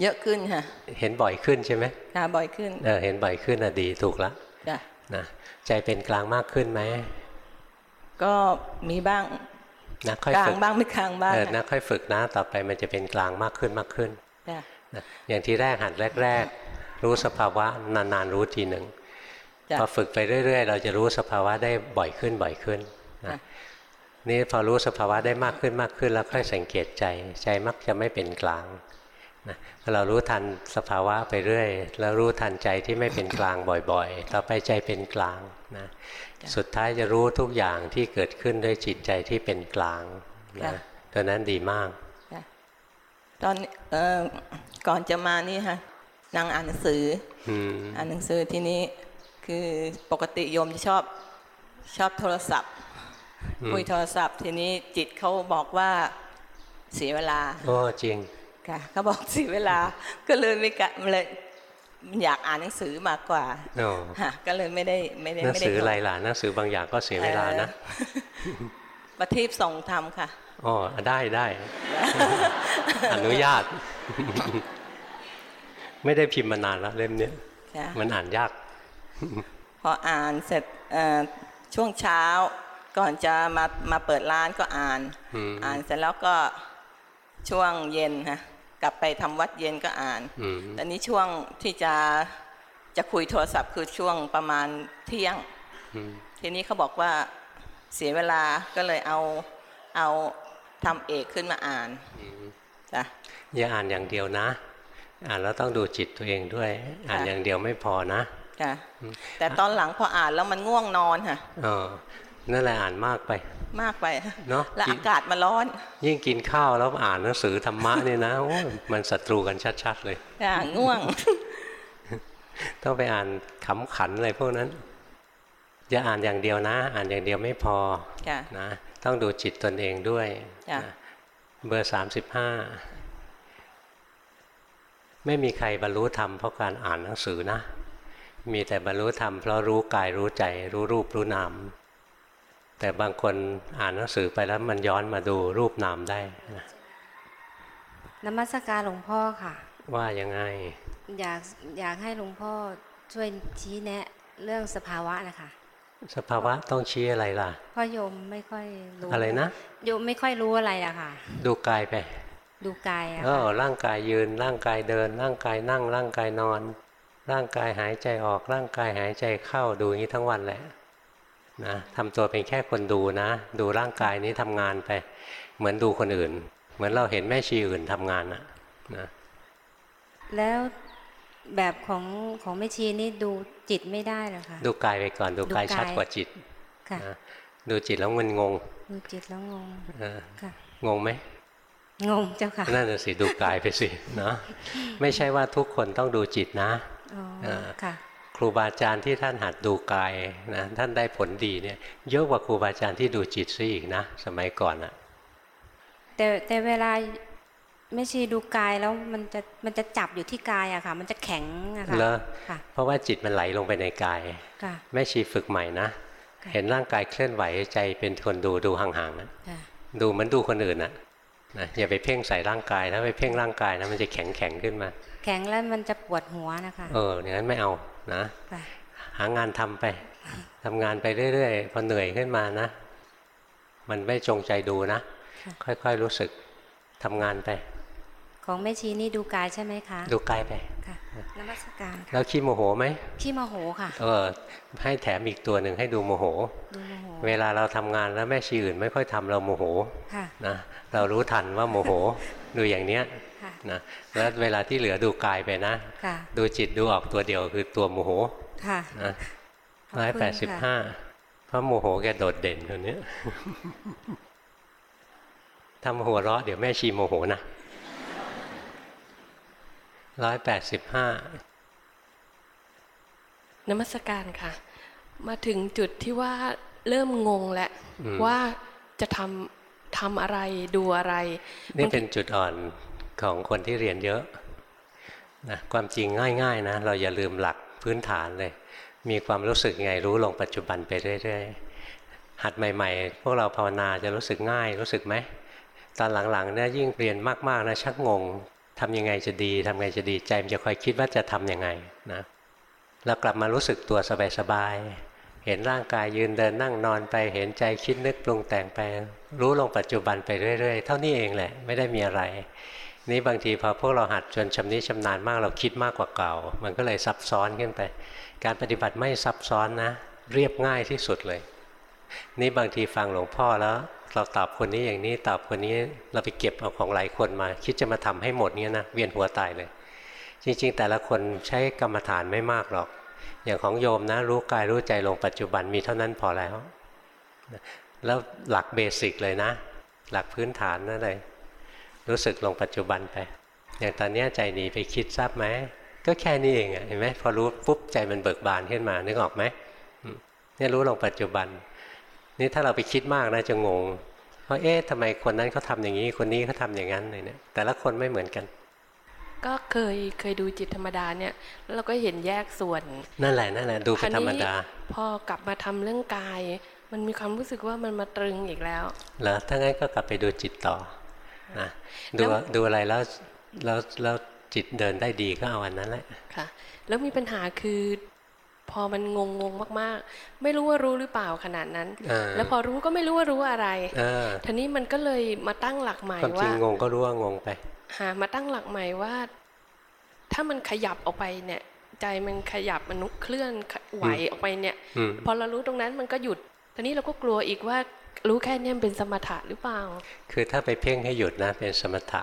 เยอะขึ้นค่ะ เห็นบ่อยขึ้นใช่ไหมค่ะบ่อยขึ้นเออเห็นบ่อยขึ้นอะดีถูกละจ้ะนะใจเป็นกลางมากขึ้นไหมก็มีบ้างนะค่อยกลางฝึกบ้างไม่กลางบ้างเออค่ะนะค่อยฝึกนะต่อไปมันจะเป็นกลางมากขึ้นมากขึ้นจ้ะนะอย่างที่แรกหัดแรก ๆ รู้สภาวะนานๆรู้ทีหนึ่งจ้ะพอฝึกไปเรื่อย ๆ เราจะรู้สภาวะได้บ่อยขึ้นบ่อยขึ้นนะค่ะนี่พอรู้สภาวะได้มากขึ้นมากขึ้น แล้วค่อยสังเกตใจ ใจมักจะไม่เป็นกลาง นะพอเรารู้ทันสภาวะไปเรื่อย แล้วรู้ทันใจที่ไม่เป็นกลางบ่อยๆ ต่อไปใจเป็นกลางนะสุดท้ายจะรู้ทุกอย่างที่เกิดขึ้นด้วยจิตใจที่เป็นกลางนะตัวนั้นดีมากจ้ะตอนเอ่อก่อนจะมานี่ค่ะนางอ่านหนังสืออืมอ่านหนังสือที่นี้คือปกติโยมจะชอบชอบโทรศัพท์อืมคุยโทรศัพท์ทีนี้จิตเขาบอกว่าเสียเวลาโอ้จริง ค่ะเขาบอกเสียเวลาก็เลยไม่กะเลยอยากอ่านหนังสือมากกว่าโอ้ฮะก็เลยไม่ได้ไม่ได้หนังไม่ได้สืออะไรล่ะหนังสือบางอย่างก็เสียเวลานะเอ่อประทีปส่งธรรมค่ะอ๋อได้ได้อนุญาต ไม่ได้พิมพ์มานานแล้วเล่มเนี้ยค่ะมันอ่านยาก พออ่านเสร็จเอ่อช่วงเช้าก่อนจะมามาเปิดร้านก็อ่านอืมอ่านเสร็จแล้วก็ช่วงเย็นฮะ กลับไปทำวัดเย็นก็อ่านอืมตอนนี้ช่วงที่จะจะคุยโทรศัพท์คือช่วงประมาณเที่ยงอืมทีนี้เขาบอกว่าเสียเวลาก็เลยเอาเอาทำเอกขึ้นมาอ่านจ้ะอย่าอ่านอย่างเดียวนะ อ่านแล้วต้องดูจิตตัวเองด้วย อ่านค่ะอย่างเดียวไม่พอนะจ้ะแต่ตอนหลังพออ่านแล้วมันง่วงนอนค่ะเออ นั่นแหละอ่านมากไป มากไปเนอะแล้วกินอากาศมันร้อน ยิ่งกินข้าวแล้วอ่านหนังสือธรรมะเนี่ยนะโอ้ยมันศัตรูกันชัดๆเลยจ้ะง่วง ต้องไปอ่านขำขันอะไรพวกนั้นอย่าอ่านอย่างเดียวนะ อ่านอย่างเดียวไม่พอจ้ะนะต้องดูจิตตนเองด้วยจ้ะนะเบอร์สามสิบห้าไม่มีใครบรรลุธรรมเพราะการอ่านหนังสือนะ มีแต่บรรลุธรรมเพราะรู้กายรู้ใจ รู้รูปรู้นาม แต่บางคนอ่านหนังสือไปแล้วมันย้อนมาดูรูปนามได้นะนมัสการหลวงพ่อค่ะ ว่ายังไง อยากอยากให้หลวงพ่อช่วยชี้แนะเรื่องสภาวะนะคะ สภาวะต้องชี้อะไรล่ะเพ่อโยมไม่ค่อยรู้อะไรนะโยมไม่ค่อยรู้อะไรอะค่ะ ดูกายไป ดูกายอะเอค่ะอร่างกายยืนร่างกายเดิน ร่างกายนั่ง ร่างกายนอน ร่างกายหายใจออกร่างกายหายใจเข้าดูอย่างนี้ทั้งวันแหละ นะทำตัวเป็นแค่คนดูนะ ดูร่างกายนี้ทำงานไป เหมือนดูคนอื่น เหมือนเราเห็นแม่ชีอื่นทำงานนะนะแล้วแบบของของแม่ชีนี่ดูจิตไม่ได้เหรอคะดูกายไปก่อนดูกายดูกายชัดกว่าจิตค่ะนะดูจิตแล้วมันงง ดูจิตแล้วงงเออค่ะงงไหมงงเจ้าค่ะนั่นน่ะสิดูกายไปสิเนาะไม่ใช่ว่าทุกคนต้องดูจิตนะอ๋อเออค่ะค รูบาอาจารย์ที่ท่านหัดดูกายนะท่านได้ผลดีเนี่ยเยอะกว่าครูบาอาจารย์ที่ดูจิตซะอีกนะ สมัยก่อนอะแต่แต่เวลาแม่ชีดูกายแล้วมันจะมันจะจับอยู่ที่กายอะค่ะ มันจะแข็งอะค่ะเลอค่ะเพราะว่าจิตมันไหลลงไปในกายค่ะแม่ชีฝึกใหม่นะเห็นร่างกายเคลื่อนไหวใจเป็นคนดูดูห่างๆนะค่ะดูเหมือนดูคนอื่นนะนะอย่าไปเพ่งใส่ร่างกายถ้าไปเพ่งร่างกายนะมันจะแข็งแข็งๆขึ้นมา แข็งแล้วมันจะปวดหัวนะคะเอออย่างนั้นไม่เอา นะค่ะหางานทำไปทำงานไปเรื่อยๆพอเหนื่อยขึ้นมานะ มันไม่จงใจดูนะ ค่อยๆรู้สึกทำงานไป ของแม่ชีนี่ดูกายใช่ไหมคะ ดูกายไปค่ะนมัสการค่ะแล้วขี้โมโหไหมขี้โมโหค่ะ เออ ให้แถมอีกตัวหนึ่งให้ดูโมโหดูโมโห เวลาเราทำงานแล้วแม่ชีอื่นไม่ค่อยทำเราโมโหค่ะนะเรารู้ทันว่าโมโหดูอย่างเนี้ยค่ะ นะแล้วเวลาที่เหลือดูกายไปนะค่ะดูจิตดูออกตัวเดียวคือตัวโมโหค่ะนะขอบคุณร้อยแปดสิบห้าค่ะเพราะโมโหแกโดดเด่นคนเนี้ยทำหัวเราะเดี๋ยวแม่ชีโมโหนะร้อยแปดสิบห้านมัสการค่ะ มาถึงจุดที่ว่าเริ่มงงแล้วว่าจะทำทำอะไรดูอะไร นี่บางทีเป็นจุดอ่อน ของคนที่เรียนเยอะนะความจริงง่าย ๆ นะ เราอย่าลืมหลักพื้นฐานเลย มีความรู้สึกไงรู้ลงปัจจุบันไปเรื่อยๆหัดใหม่ ๆ พวกเราภาวนาจะรู้สึกง่ายรู้สึกไหมตอนหลังๆเนี่ยยิ่งเรียนมากๆนะชักงงทำยังไงจะดีทำไงจะดีใจมันจะคอยคิดว่าจะทำยังไงนะแล้วกลับมารู้สึกตัวสบายๆเห็นร่างกายยืนเดินนั่งนอนไปเห็นใจคิดนึกปรุงแต่งไป รู้ลงปัจจุบันไปเรื่อย ๆ เท่านี้เองแหละ ไม่ได้มีอะไร นี่บางทีพอพวกเราหัดจนชำนิชำนาญมากเราคิดมากกว่าเก่า มันก็เลยซับซ้อนขึ้นไป การปฏิบัติไม่ซับซ้อนนะ เรียบง่ายที่สุดเลย นี่บางทีฟังหลวงพ่อแล้ว เราตอบคนนี้อย่างนี้ตอบคนนี้เราไปเก็บเอาของหลายคนมา คิดจะมาทำให้หมดเงี้ยนะเวียนหัวตายเลย จริงๆ แต่ละคนใช้กรรมฐานไม่มากหรอก อย่างของโยมนะ รู้กายรู้ใจลงปัจจุบันมีเท่านั้นพอแล้ว แล้วหลักเบสิกเลยนะ หลักพื้นฐานนั่นเลย รู้สึกลงปัจจุบันไป อย่างตอนเนี้ยใจหนีไปคิดทราบไหมก็แค่นี้เองอะเห็นไหมพอรู้ปุ๊บใจมันเบิกบานขึ้นมานึกออกไหมอืมเนี่ยรู้ลงปัจจุบัน นี่ถ้าเราไปคิดมากนะจะงงเพราะเอ๊ะทำไมคนนั้นเขาทาอย่างนี้คนนี้เขาทาอย่างนั้นเลยเนี่ยแต่ละคนไม่เหมือนกัน ก็เคยเคยดูจิตธรรมดาเนี่ยแล้วเราก็เห็นแยกส่วน นั่นแหละนั่นแหละดูเป็นธรรมดาคราวนี้พอกลับมาทำเรื่องกาย มันมีความรู้สึกว่ามันมาตรึงอีกแล้วเหรอถ้างั้นก็กลับไปดูจิตต่อ นะดูแล้วดูอะไรแล้วแล้วแล้วจิตเดินได้ดีก็เอาอันนั้นแหละค่ะ แล้วมีปัญหาคือ พอมันงงงๆมาก ๆ ไม่รู้ว่ารู้หรือเปล่าขนาดนั้นอ่าแล้วพอรู้ก็ไม่รู้ว่ารู้อะไรเออทีนี้มันก็เลยมาตั้งหลักใหม่ความจริว่างงงก็รู้ว่างงไปหามาตั้งหลักใหม่ว่า ถ้ามันขยับออกไปเนี่ย ใจมันขยับมันนุเคลื่อนไหวอืมออกไปเนี่ยอืมพอเรารู้ตรงนั้นมันก็หยุดทีนี้เราก็กลัวอีกว่า รู้แค่เนี้ยมันเป็นสมถะหรือเปล่า คือถ้าไปเพ่งให้หยุดนะเป็นสมถะ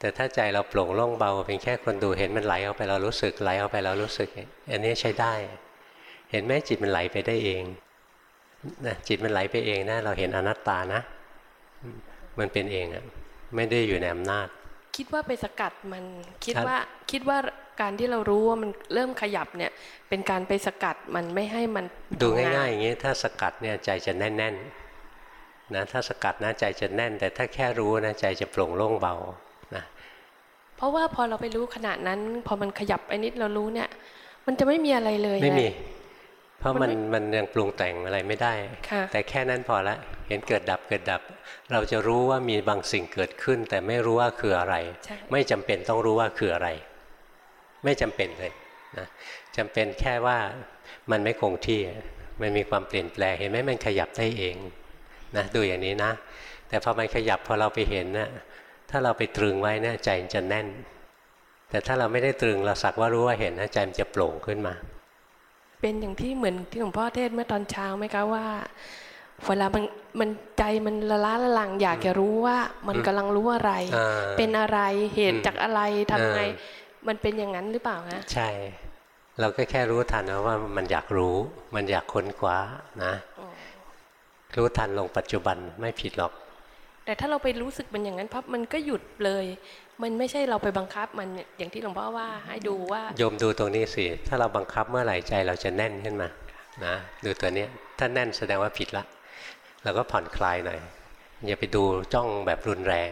แต่ถ้าใจเราโปร่งโล่งเบาเป็นแค่คนดูเห็นมันไหลออกไปเรารู้สึกไหลออกไปเรารู้สึก อันนี้ใช้ได้ เห็นไหมจิตมันไหลไปได้เองนะจิตมันไหลไปเองนะเราเห็นอนัตตานะอืมมันเป็นเองอะไม่ได้อยู่ในอำนาจ คิดว่าไปสกัดมันคิดครับว่าคิดว่าการที่เรารู้ว่ามันเริ่มขยับเนี่ยเป็นการไปสกัดมันไม่ให้มันดูทำง่ายๆอย่างนี้ถ้าสกัดเนี่ยใจจะแน่น ๆ นะถ้าสกัดนะใจจะแน่น แต่ถ้าแค่รู้นะใจจะโปร่งโล่งเบานะเพราะว่าพอเราไปรู้ขนาดนั้น พอมันขยับไปนิดเรารู้เนี่ย มันจะไม่มีอะไรเลยไม่มีนะเพราะมัมันนไม่มันยังปรุงแต่งอะไรไม่ได้ค่ะแต่แค่นั้นพอละเห็นเกิดดับเกิดดับ เราจะรู้ว่ามีบางสิ่งเกิดขึ้น แต่ไม่รู้ว่าคืออะไรใช่ไม่จำเป็นต้องรู้ว่าคืออะไร ไม่จำเป็นเลยนะจำเป็นแค่ว่ามันไม่คงที่มันมีความเปลี่ยนแปลงเห็นไหมมันขยับได้เอง นะดูอย่างนี้นะ แต่พอมันขยับพอเราไปเห็นนะถ้าเราไปตรึงไว้เนี่ยใจมันจะแน่น แต่ถ้าเราไม่ได้ตรึงเราสักว่ารู้ว่าเห็นนะใจมันจะโปร่งขึ้นมา เป็นอย่างที่เหมือนที่หลวงพ่อเทศน์เมื่อตอนเช้าไหมคะว่าเวลามันมันใจมันละล้าละลังอยากจะรู้ว่ามันกำลังรู้อะไรอ่าเป็นอะไรเหตุจากอะไรทำไงอ่มันเป็นอย่างนั้นหรือเปล่าฮะใช่ เราก็แค่รู้ทันนะว่ามันอยากรู้ มันอยากค้นคว้านะ รู้ทันลงปัจจุบันไม่ผิดหรอก แต่ถ้าเราไปรู้สึกมันอย่างนั้นพับมันก็หยุดเลย มันไม่ใช่เราไปบังคับมันอย่างที่หลวงพ่อว่า ให้ดูว่าโยมดูตรงนี้สิถ้าเราบังคับเมื่อไหร่ใจเราจะแน่นขึ้นมานะดูตัวเนี้ยถ้าแน่นแสดงว่าผิดละเราก็ผ่อนคลายหน่อยอย่าไปดูจ้องแบบรุนแรง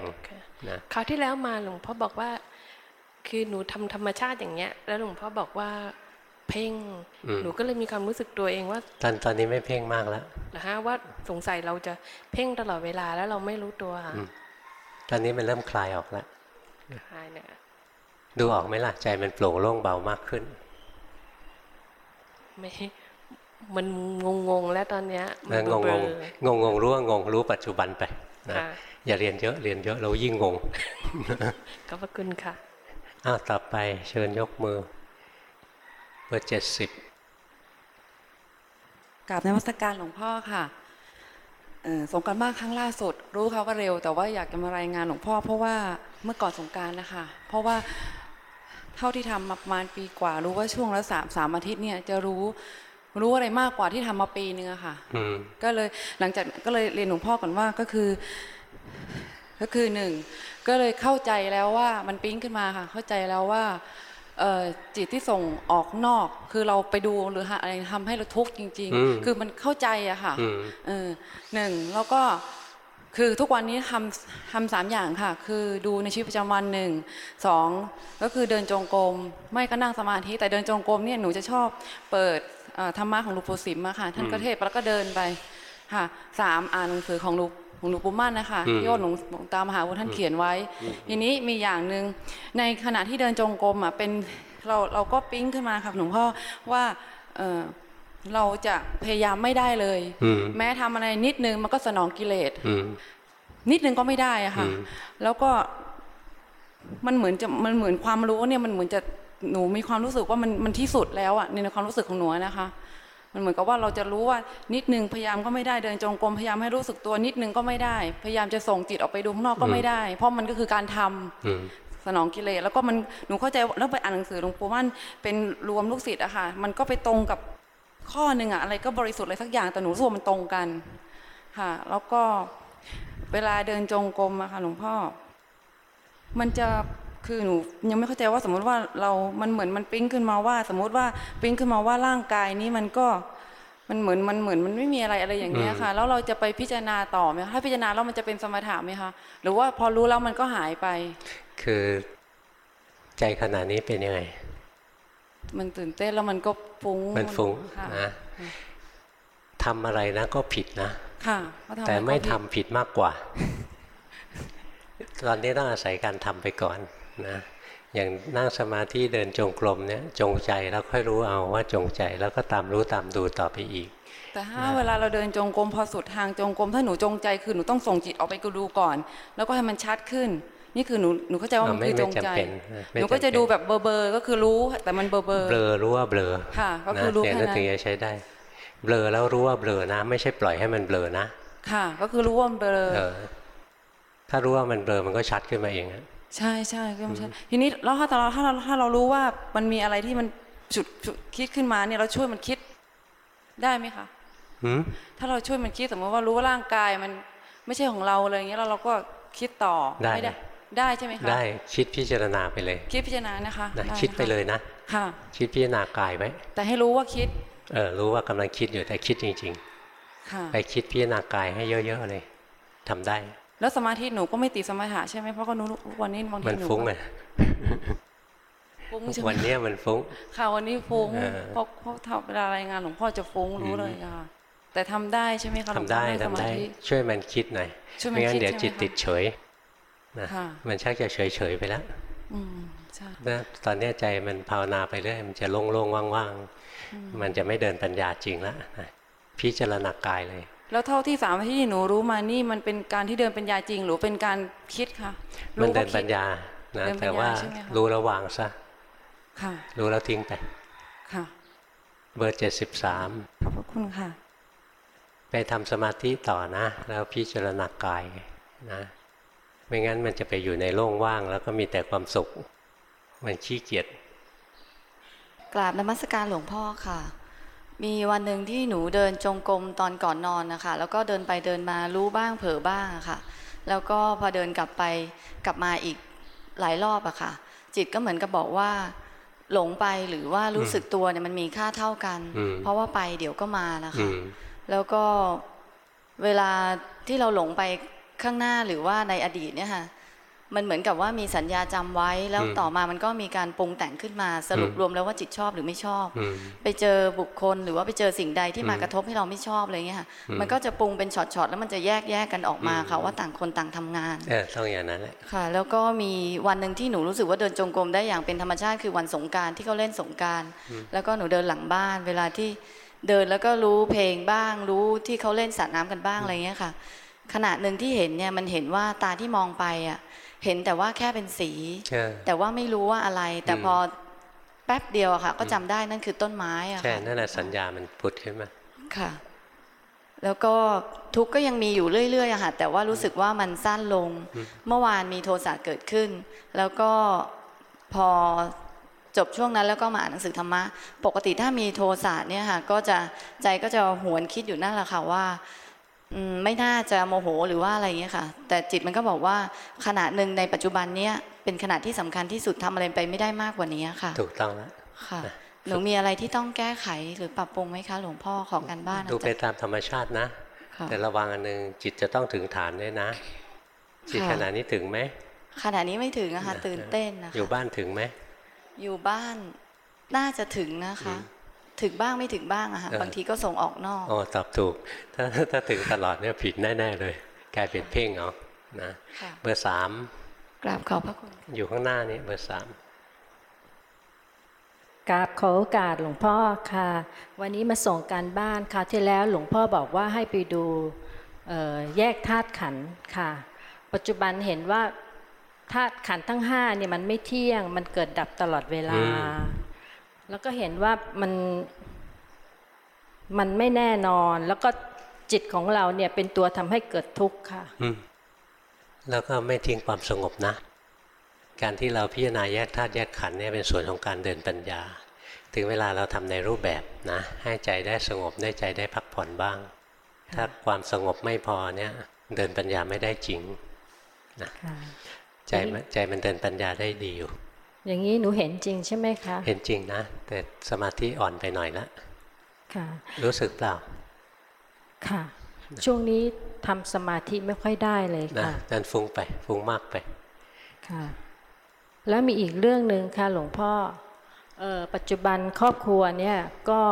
นะคราวที่แล้วมาหลวงพ่อบอกว่า คือหนูทำธรรมชาติอย่างเงี้ย แล้วหลวงพ่อบอกว่า เพ่งอืมหนูก็เลยมีความรู้สึกตัวเองว่า ตอนตอนนี้ไม่เพ่งมากแล้วนะฮะว่าสงสัยเราจะเพ่งตลอดเวลาแล้วเราไม่รู้ตัวอืมตอนนี้มันเริ่มคลายออกแล้วคลายเนี่ยดูออกไหมล่ะใจมันโปร่งโล่งเบามากขึ้นไม่มันงงงๆแล้วตอนเนี้ยมัแล้วงงเบลงองงงงรู้ว่างงรู้ปัจจุบันไปนะค่ะอย่าเรียนเยอะเรียนเยอะเรายิ่งงงขอบพระคุณค่ะอ้าวต่อไปเชิญยกมือ เบอร์เจ็ดสิบกราบนมัสการหลวงพ่อค่ะเอ่อสงกรารบ้านครั้งล่าสุด รู้ค่ะว่าเร็ว แต่ว่าอยากจะมารายงานหลวงพ่อ เพราะว่าเมื่อก่อนสงกรารนะคะ เพราะว่าเท่าที่ทำมาประมาณปีกว่า รู้ว่าช่วงละสามสามอาทิตย์เนี่ยจะรู้รู้อะไรมากกว่าที่ทำมาปีนึงอะค่ะอืมก็เลยหลังจากก็เลยเรียนหลวงพ่อก่อนว่าก็คือ ก็คือหนึ่งก็เลยเข้าใจแล้วว่ามันปิ๊งขึ้นมาค่ะ เข้าใจแล้วว่าเอ่อ จิตที่ส่งออกนอก คือเราไปดูหรือหาอะไรทำให้เราทุกข์จริงอืมๆคือมันเข้าใจอะค่ะอืมเออหนึ่งแล้วก็คือทุกวันนี้ทำทำสามอย่างค่ะ คือดูในชีวิตประจำวันหนึ่งสองก็คือเดินจงกรมไม่ก็นั่งสมาธิแต่เดินจงกรมเนี่ยหนูจะชอบเปิดเอ่อธรรมะของหลวงปู่สิมอะค่ะ ท่านก็เทศน์ไปแล้วก็เดินไปค่ะสามอ่านหนังสือของหลวง ของหลวงปู่มั่นนะคะอืมที่โยนหลวงหลวงตามหาวุฒท่านเขียนไว้ทีนี้มีอย่างหนึ่งในขณะที่เดินจงกรมอะเป็นเราเราก็ปิ๊งขึ้นมาค่ะหลวงพ่อว่าเออเราจะพยายามไม่ได้เลยอืมแม้ทำอะไรนิดนึงมันก็สนองกิเลสอืมนิดนึงก็ไม่ได้อะค่ะอืมแล้วก็มันเหมือนจะมันเหมือนความรู้เนี่ยมันเหมือนจะหนูมีความรู้สึกว่ามันมันที่สุดแล้วอะในความรู้สึกของหนูนะคะ มันเหมือนกับว่าเราจะรู้ว่านิดนึงพยายามก็ไม่ได้เดินจงกรมพยายามให้รู้สึกตัวนิดนึงก็ไม่ได้ พยายามจะส่งจิตออกไปดูข้างนอกก็ไม่ได้ เพราะมันก็คือการทำอืมสนองกิเลสแล้วก็มันหนูเข้าใจแล้วไปอ่านหนังสือหลวงปู่มั่นเป็นรวมลูกศิษย์อะค่ะ มันก็ไปตรงกับข้อหนึ่งอะอะไรก็บริสุทธิ์อะไรสักอย่างแต่หนูรู้สึกว่ามันตรงกันค่ะ แล้วก็เวลาเดินจงกรมอะค่ะหลวงพ่อ มันจะ คือหนูยังไม่เข้าใจว่าสมมติว่าเรามันเหมือนมันปิ๊งขึ้นมาว่า สมมติว่าปิ๊งขึ้นมาว่าร่างกายนี้มันก็มันเหมือนมันเหมือนมันไม่มีอะไรอะไรอย่างเงี้ยค่ะ แล้วเราจะไปพิจารณาต่อไหมคะถ้าพิจารณาแล้วมันจะเป็นสมถะไหมคะหรือว่าพอรู้แล้วมันก็หายไป คือใจขณะนี้เป็นยังไง มันตื่นเต้นแล้วมันก็ฟุ้งมันฟุ้งค่ะนะทำอะไรนะก็ผิดนะค่ะเพราะทำแต่อะรก็ไม่ผิดทำผิดมากกว่า ตอนนี้ต้องอาศัยการทำไปก่อน นะอย่างนั่งสมาธิเดินจงกรมเนี่ยจงใจแล้วค่อยรู้เอาว่าจงใจแล้วก็ตามรู้ตามดูต่อไปอีก แต่ถ้าเวลาเราเดินจงกรมพอสุดทางจงกรมถ้าหนูจงใจคือหนูต้องส่งจิตออกไปดูก่อน แล้วก็ให้มันชัดขึ้น นี่คือหนูหนูเข้าใจว่ามันไม่คือไม่จงใจจำเป็นไม่หนูก็จำเป็จะนดูแบบเบอร์เบอร์ก็คือรู้แต่มันเบอร์เบอร์เบลอรู้ว่าเบลอค่ะก็คือรู้นะแค่เนี่ยนั้นถึงจะใช้ได้ เบลอแล้วรู้ว่าเบลอนะ ไม่ใช่ปล่อยให้มันเบลอนะ ค่ะ ก็คือรู้ว่ามันเบลอเออถ้ารู้ว่ามันเบลอมันก็ชัดขึ้นมาเองอะ ใช่ใช่ก็ไม่ใช่ทีนี้แล้วถ้าเราถ้าเราถ้าเรารู้ว่ามันมีอะไรที่มันจุดจุดคิดขึ้นมาเนี่ยเราช่วยมันคิดได้ไหมคะหืมถ้าเราช่วยมันคิดสมมติว่ารู้ว่าร่างกายมันไม่ใช่ของเราอะไรอย่างเงี้ยแล้วเราก็คิดต่อได้ไม่ได้ได้ใช่ไหมคะได้คิดพิจารณาไปเลย คิดพิจารณานะคะนะด้คิดไปเลยนะค่ะคิดพิจารณากายไว้แต่ให้รู้ว่าคิดเออรู้ว่ากำลังคิดอยู่แต่คิดจริงค่ะๆไปคิดพิจารณากายให้เยอะ ๆ เลยทำได้ แล้วสมาธิหนูก็ไม่ติดสมาธิใช่ไหมเพราะก็หนูวันนี้บางทีมันหนูฟุ้งก็ไงฟุ้งใช่ไหมวันเนี้ยมันฟุ้งค่ะวันนี้ฟุ้งเออเพราะเพราะทำเวลารายงานหลวงพ่อจะฟุ้งรู้เลยค่ะ แต่ทำได้ใช่ไหมคะหลวงทำพ่อได้นั่งสทำมาได้ธิช่วยมันคิดหน่อยช่วยมันไม่งั้นคิดเดี๋ยวใช่ไหมจิตคะติดเฉยนะค่ะมันชักจะเฉยๆไปแล้วอืมใช่นะตอนเนี้ยใจมันภาวนาไปเรื่อยมันจะโล่งๆว่างอืมๆมันจะไม่เดินปัญญาจริงแล้วนะพิจารณากายเลย แล้วเท่าที่สามที่หนูรู้มานี่มันเป็นการที่เดินปัญญาจริง หรือเป็นการคิดคะมันเดินว่าคิปัญญานะเดินปัญญาแต่ว่าใช่ไหมคะรู้แล้ววางซะค่ะ รู้แล้วทิ้งไปค่ะ เบอร์เจ็ดสิบสามขอบพระคุณค่ะ ไปทำสมาธิต่อนะ แล้วพิจารณากายนะไม่งั้นมันจะไปอยู่ในโล่งว่าง แล้วก็มีแต่ความสุข มันขี้เกียจกราบนมัสการหลวงพ่อค่ะ มีวันหนึ่งที่หนูเดินจงกรมตอนก่อนนอนนะคะแล้วก็เดินไปเดินมารู้บ้างเผลอบ้างอะค่ะ แล้วก็พอเดินกลับไปกลับมาอีกหลายรอบอะค่ะ จิตก็เหมือนกับบอกว่า หลงไปหรือว่ารู้สึกตัวเนี่ยมันมีค่าเท่ากันอืมเพราะว่าไปเดี๋ยวก็มานะอืคะมแล้วก็เวลาที่เราหลงไปข้างหน้าหรือว่าในอดีตเนี่ยค่ะ มันเหมือนกับว่ามีสัญญาจำไว้แล้วอืมต่อมามันก็มีการปรุงแต่งขึ้นมาสรุปอืมรวมแล้วว่าจิตชอบหรือไม่ชอบอืมไปเจอบุคคลหรือว่าไปเจอสิ่งใดที่มาอืมกระทบให้เราไม่ชอบอะไรเงี้ยค่ะอืมมันก็จะปรุงเป็นช็อตๆแล้วมันจะแยกแยกกันออกมาอืมค่ะว่าต่างคนต่างทำงานเออต้องอย่างนั้นแหละค่ะ แล้วก็มีวันหนึ่งที่หนูรู้สึกว่าเดินจงกรมได้อย่างเป็นธรรมชาติคือวันสงกรารที่เขาเล่นสงกรารอืมแล้วก็หนูเดินหลังบ้าน เวลาที่เดินแล้วก็รู้เพลงบ้าง รู้ที่เขาเล่นสระน้ำกันบ้างอะไรเงี้ยค่ะขณะหนึ่งที่เห็นเนี่ยมันเห็นว่าตาที่มองไปอะ เห็นแต่ว่าแค่เป็นสีใช่แต่ว่าไม่รู้ว่าอะไร แต่อืมพอแป๊บเดียวอะค่ะ ก็จำได้นั่นคือต้นไม้อะใช่ค่ะนั่นแหละสัญญามันพุดขึ้นมาค่ะ แล้วก็ทุกข์ก็ยังมีอยู่เรื่อยๆอะค่ะแต่ว่ารู้สึกว่ามันสั้นลงอืมเมื่อวานมีโทสะเกิดขึ้น แล้วก็พอจบช่วงนั้นแล้วก็มาอ่านหนังสือธรรมะ ปกติถ้ามีโทสะเนี่ยค่ะ ก็จะใจก็จะหวนคิดอยู่นั่นแหละค่ะว่าอืม ไม่น่าจะโมโหหรือว่าอะไรเงี้ยค่ะ แต่จิตมันก็บอกว่าขณะหนึ่งในปัจจุบันเนี้ยเป็นขณะที่สำคัญที่สุดทำอะไรไปไม่ได้มากกว่านี้ค่ะ ถูกต้องแล้วค่ะหนูมีอะไรที่ต้องแก้ไขหรือปรับปรุงไหมคะ หลวงพ่อของกันบ้านนะดูไปจ๊ะตามธรรมชาตินะค่ะแต่ระวังอันหนึ่งจิตจะต้องถึงฐานด้วยนะ จิตค่ะขณะนี้ถึงไหมขณะนี้ไม่ถึงนะคะตื่นเต้นนะคะอยู่บ้านถึงไหมอยู่บ้านน่าจะถึงนะคะ ถึงบ้างไม่ถึงบ้างอะค่ะเออบางทีก็ส่งออกนอกโอ้ตอบถูก ถ้าถ้าถึงตลอดเนี่ยผิดแน่ๆเลย กลายเป็นเพ่งเอานะค่ะเบอร์สามกราบขอบพระคุณอยู่ข้างหน้านี้เบอร์สามกราบขอโอกาสหลวงพ่อค่ะ วันนี้มาส่งการบ้านคราวที่แล้วหลวงพ่อบอกว่าให้ไปดูเอ่อแยกธาตุขันธ์ค่ะ ปัจจุบันเห็นว่าธาตุขันธ์ทั้งห้าเนี่ยมันไม่เที่ยงมันเกิดดับตลอดเวลา แล้วก็เห็นว่ามันมันไม่แน่นอน แล้วก็จิตของเราเนี่ยเป็นตัวทำให้เกิดทุกข์ค่ะอืมแล้วก็ไม่ทิ้งความสงบนะ การที่เราพิจารณาแยกธาตุแยกขันธ์เนี่ยเป็นส่วนของการเดินปัญญา ถึงเวลาเราทำในรูปแบบนะ ให้ใจได้สงบได้ใจได้พักผ่อนบ้าง ถ้าความสงบไม่พอเนี่ย เดินปัญญาไม่ได้จริงนะค่ะใจมันใจมันเดินปัญญาได้ดีอยู่ อย่างนี้หนูเห็นจริงใช่ไหมคะ เห็นจริงนะ แต่สมาธิอ่อนไปหน่อยละค่ะ รู้สึกเปล่า ค่ะ ช่วงนี้ทำสมาธิไม่ค่อยได้เลยนะค่ะนั่นฟุ้งไป ฟุ้งมากไป ค่ะ แล้วมีอีกเรื่องหนึ่งค่ะ หลวงพ่อเออปัจจุบันครอบครัวเนี่ยก็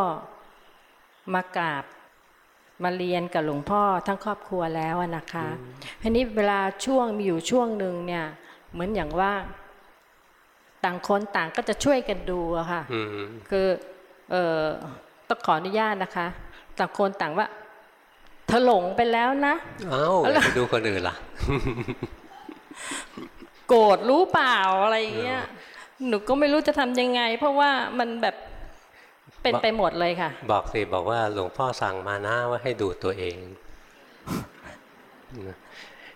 มากราบมาเรียนกับหลวงพ่อทั้งครอบครัวแล้วอะนะคะทีนี้เวลาช่วงมีอยู่ช่วงหนึ่งเนี่ย เหมือนอย่างว่า ต่างคนต่างก็จะช่วยกันดูอะค่ะอืมคือเออต้องขออนุญาตนะคะ ต่างคนต่างว่าเธอหลงไปแล้วนะเอ้าอย่าไปดูคนอื่นล่ะ โกรธรู้เปล่าอะไรอย่างเงี้ย หนูก็ไม่รู้จะทำยังไง เพราะว่ามันแบบเป็นไปหมดเลยค่ะ บอกสิบอกว่าหลวงพ่อสั่งมานะว่าให้ดูตัวเอง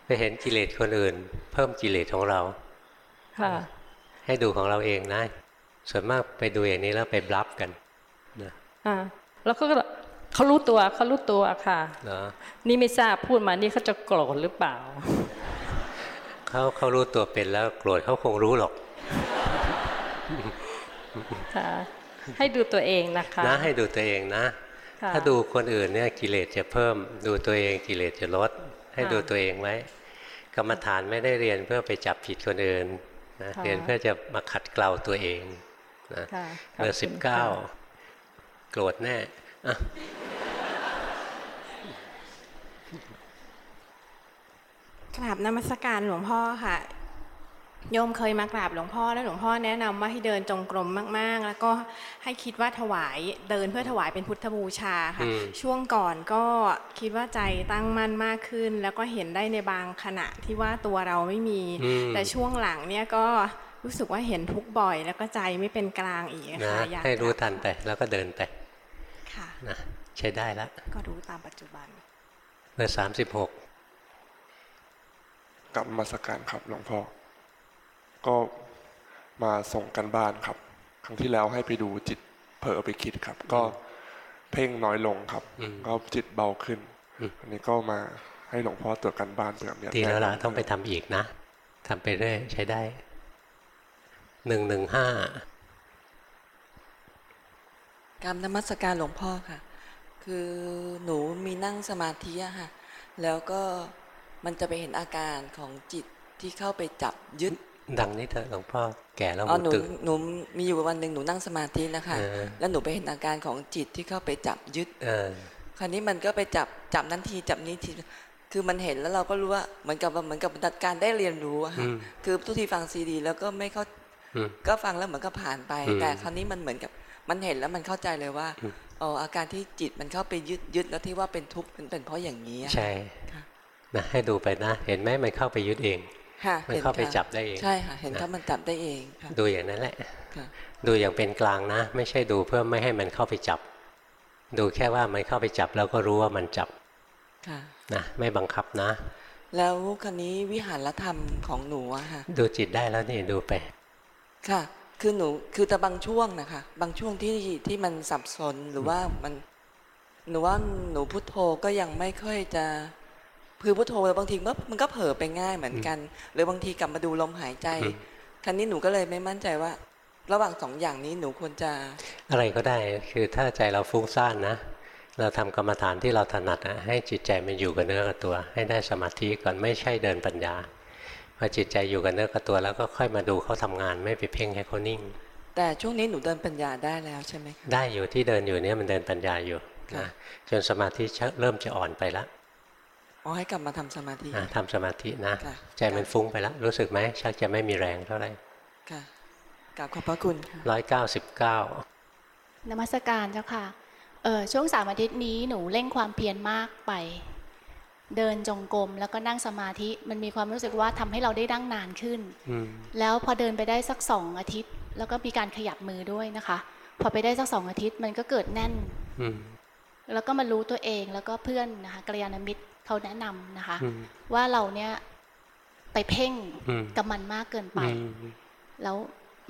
ไปเห็นกิเลสคนอื่น เพิ่มกิเลสของเรา ค่ะ ให้ดูของเราเองนะ ส่วนมากไปดูอย่างนี้แล้วไปบลับกันนะอ่าแล้วก็เขารู้ตัวเขารู้ตัวค่ะเนาะนี่ไม่ทราบพูดมานี่เขาจะโกรธหรือเปล่าเขาเขารู้ตัวเป็นแล้วโกรธเขาคงรู้หรอกค่ะให้ดูตัวเองนะคะนะให้ดูตัวเองนะค่ะถ้าดูคนอื่นเนี่ยกิเลสจะเพิ่ม ดูตัวเองกิเลสจะลด ให้ค่ะดูตัวเองไว้กรรมฐานไม่ได้เรียนเพื่อไปจับผิดคนอื่น นะค่ะเรียนเพื่อจะมาขัดเกลาตัวเองนะค่ะเบอร์ขสิบบคุณเก้าค่ะโกรธแน่อะกราบนมัสการหลวงพ่อค่ะ โยมเคยมากราบหลวงพ่อแล้วหลวงพ่อแนะนำว่าให้เดินจงกรมมากๆ แล้วก็ให้คิดว่าถวายเดินเพื่อถวายเป็นพุทธบูชาค่ะอืมช่วงก่อนก็คิดว่าใจตั้งมั่นมากขึ้น แล้วก็เห็นได้ในบางขณะที่ว่าตัวเราไม่มีอืมแต่ช่วงหลังเนี่ยก็รู้สึกว่าเห็นทุกข์บ่อย แล้วก็ใจไม่เป็นกลางอีกนะค่ะอยากให้รู้จะทันไปแล้วก็เดินไปค่ะนะใช้ได้แล้วก็รู้ตามปัจจุบันเบอร์สามสิบหกกลับนมาสการครับหลวงพ่อ ก็มาส่งกันบ้านครับ ครั้งที่แล้วให้ไปดูจิตเผลอไปคิดครับ ก็เพ่งน้อยลงครับ ก็จิตเบาขึ้นอันนี้ก็มาให้หลวงพ่อตรวจกันบ้านเผื่อมีดีแล้วล่ะนะต้องไปทำอีกนะทำไปเรื่อยใช้ได้หนึ่งหนึ่งห้ากรรมนมัสการหลวงพ่อค่ะ คือหนูมีนั่งสมาธิอะค่ะ แล้วก็มันจะไปเห็นอาการของจิตที่เข้าไปจับยึด ดังนี้เถอะหลวงพ่อแก่แล้วอ๋อหูหนูตึงหนูมีอยู่วันหนึ่งหนูนั่งสมาธินะคะเออแล้วหนูไปเห็นอาการของจิตที่เข้าไปจับยึดเออคราวนี้มันก็ไปจับจับนั้นทีจับนี้ทีคือมันเห็นแล้วเราก็รู้ว่าเหมือนกับว่าเหมือนกับการได้เรียนรู้อะค่ะอืมคือทุกทีฟังซีดี แล้วก็ไม่เข้าอืมก็ฟังแล้วเหมือนก็ผ่านไปอืมแต่คราวนี้มันเหมือนกับมันเห็นแล้วมันเข้าใจเลยว่าอืมอ๋ออาการที่จิตมันเข้าไปยึดยึดแล้วที่ว่าเป็นทุกข์เป็นเป็นเพราะอย่างนี้อะใช่นะให้ดูไปนะ เห็นไหมมันเข้าไปยึดเองค่ะ มันเห็นเข้าไปค่ะจับได้เองใช่ค่ะเห็นนะเขามันจับได้เองค่ะดูอย่างนั้นแหละค่ะดูอย่างเป็นกลางนะ ไม่ใช่ดูเพื่อไม่ให้มันเข้าไปจับ ดูแค่ว่ามันเข้าไปจับแล้วก็รู้ว่ามันจับค่ะนะไม่บังคับนะ แล้วคราวนี้วิหารธรรมของหนูอะค่ะดูจิตได้แล้วนี่ดูไป ค่ะ คือหนูคือแต่บางช่วงนะคะ บางช่วงที่ที่มันสับสนหรือว่ามันหนูว่าหนูพุทโธก็ยังไม่ค่อยจะ คือพุทโธแล้วบางทีมันมันก็เผลอไปง่ายเหมือนกัน หรือบางทีกลับมาดูลมหายใจอืมครั้นี้หนูก็เลยไม่มั่นใจว่า ระหว่างสองอย่างนี้หนูควรจะ อะไรก็ได้คือถ้าใจเราฟุ้งซ่านนะ เราทำกรรมฐานที่เราถนัดนะให้จิตใจมันอยู่กับเนื้อกับตัว ให้ได้สมาธิก่อนไม่ใช่เดินปัญญาพอจิตใจอยู่กับเนื้อกับตัว แล้วก็ค่อยมาดูเขาทำงานไม่ไปเพ่งให้เขานิ่ง แต่ช่วงนี้หนูเดินปัญญาได้แล้วใช่ไหมคะได้อยู่ที่เดินอยู่เนี่ยมันเดินปัญญาอยู่ค่ะนะจนสมาธิเริ่มจะอ่อนไปแล้ว อ๋อให้กลับมาทำสมาธินะทำสมาธินะค่ะใจมันฟุ้งไปแล้ว รู้สึกไหมชักจะไม่มีแรงเท่าไหร่ค่ะกราบขอบพระคุณค่ะร้อยเก้าสิบเก้านมัสการเจ้าค่ะเออช่วงสามอาทิตย์นี้หนูเร่งความเพียรมากไป เดินจงกรมแล้วก็นั่งสมาธิมันมีความรู้สึกว่าทำให้เราได้นั่งนานขึ้นอืมแล้วพอเดินไปได้สักสองอาทิตย์ แล้วก็มีการขยับมือด้วยนะคะ พอไปได้สักสองอาทิตย์มันก็เกิดแน่นอืมแล้วก็มารู้ตัวเองแล้วก็เพื่อนนะคะกัลยาณมิตร เขาแนะนำนะคะอืมว่าเราเนี่ยไปเพ่งอืมกับมันมากเกินไปอืมแล้ว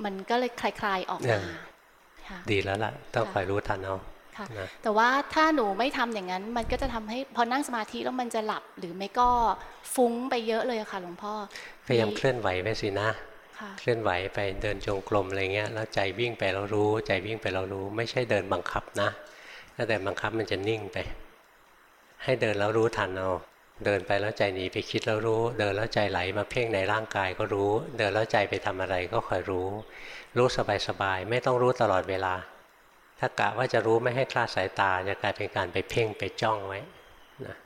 มันก็เลยคลายๆออกเอมาอค่ะดีแล้วล่ะ ต้องคอยรู้ทันเอาค่ะนะแต่ว่าถ้าหนูไม่ทำอย่างนั้น มันก็จะทำให้พอนั่งสมาธิแล้วมันจะหลับหรือไม่ก็ฟุ้งไปเยอะเลยอะค่ะหลวงพ่อพยายามเคลื่อนไหวไปสินะค่ะเคลื่อนไหวไปเดินจงกรมอะไรเงี้ยแล้วใจวิ่งไปเรารู้ ใจวิ่งไปเรารู้ ไม่ใช่เดินบังคับนะถ้าแต่บังคับมันจะนิ่งไป ให้เดินแล้วรู้ทันเอาเดินไปแล้วใจหนีไปคิดแล้วรู้ เดินแล้วใจไหลมาเพ่งในร่างกายก็รู้ เดินแล้วใจไปทำอะไรก็คอยรู้ รู้สบายๆไม่ต้องรู้ตลอดเวลา ถ้ากะว่าจะรู้ไม่ให้คลาดสายตาจะกลายเป็นการไปเพ่งไปจ้องไว้นะ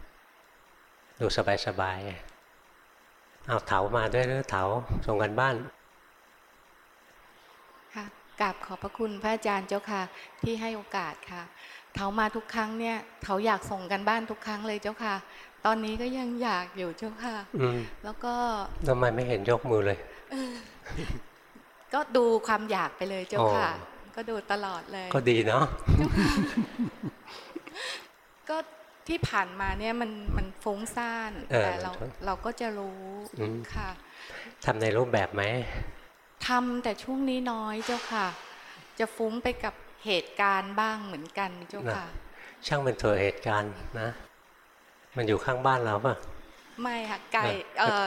ดูสบายๆเอาเถามาด้วยหรือเถาส่งกันบ้านค่ะกราบขอบพระคุณพระอาจารย์เจ้าค่ะที่ให้โอกาสค่ะ เถามาทุกครั้งเนี่ยเถาอยากส่งกันบ้านทุกครั้งเลยเจ้าค่ะ ตอนนี้ก็ยังอยากอยู่เจ้าค่ะอืมแล้วก็ทำไมไม่เห็นยกมือเลยเออก็ดูความอยากไปเลยเจ้าค่ะอ๋อก็ดูตลอดเลย ก็ดีเนาะก็ที่ผ่านมาเนี่ยมันมันฟุ้งซ่านเออแต่เรามันเราก็จะรู้อืมค่ะทำในรูปแบบไหมทำแต่ช่วงนี้น้อยเจ้าค่ะ จะฟุ้งไปกับ เหตุการณ์บ้างเหมือนกันเจ้านะค่ะ ช่างเป็นตัวเหตุการณ์นะ มันอยู่ข้างบ้านเราป่ะไม่ค่ะไกลเออเอ่อ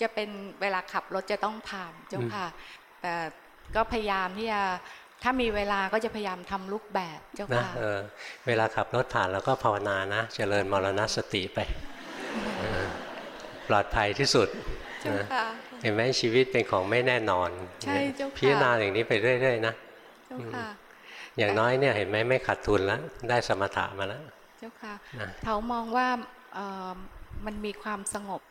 จะเป็นเวลาขับรถจะต้องผ่านเจ้าค่ะ แต่ก็พยายามที่จะถ้ามีเวลาก็จะพยายามทำรูปแบบเจ้านะค่ะเออเวลาขับรถผ่านแล้วก็ภาวนานะเจริญมรณสติไปเออปลอดภัยที่สุดเจ้านะค่ะเห็นไหมชีวิตเป็นของไม่แน่นอนใช่เจ้าค่ะพิจารณาอย่างนี้ไปเรื่อยๆนะเจ้าค่ะ อย่างน้อยเนี่ยเห็นไหมไม่ขาดทุนแล้วได้สมถะมาแล้วเจ้าค่ะนะเขามองว่าเอ่อมันมีความสงบ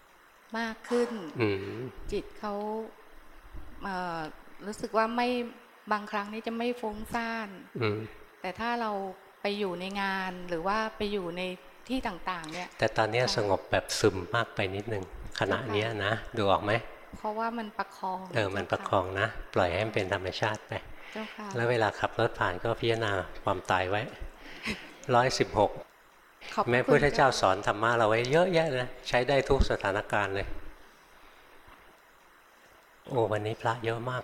มากขึ้นอืมจิตเขาเอ่อรู้สึกว่าไม่บางครั้งนี่จะไม่ฟุ้งซ่านอืมแต่ถ้าเราไปอยู่ในงานหรือว่าไปอยู่ในที่ต่างๆ เนี่ย แต่ตอนเนี้ยสงบแบบซึมมากไปนิดนึงขณะเนี้ยนะ ดูออกไหมเพราะว่ามันประคองเออมันประคองนะ ปล่อยให้มันเป็นธรรมชาติไปเจ้าค่ะ แล้วเวลาขับรถผ่านก็พิจารณาความตายไว้ร้อยสิบหกขอบพระแม้คุณพุทธเจ้าเจ้าสอนธรรมะเราไว้เยอะแยะนะใช้ได้ทุกสถานการณ์เลย โอ้วันนี้พระเยอะมาก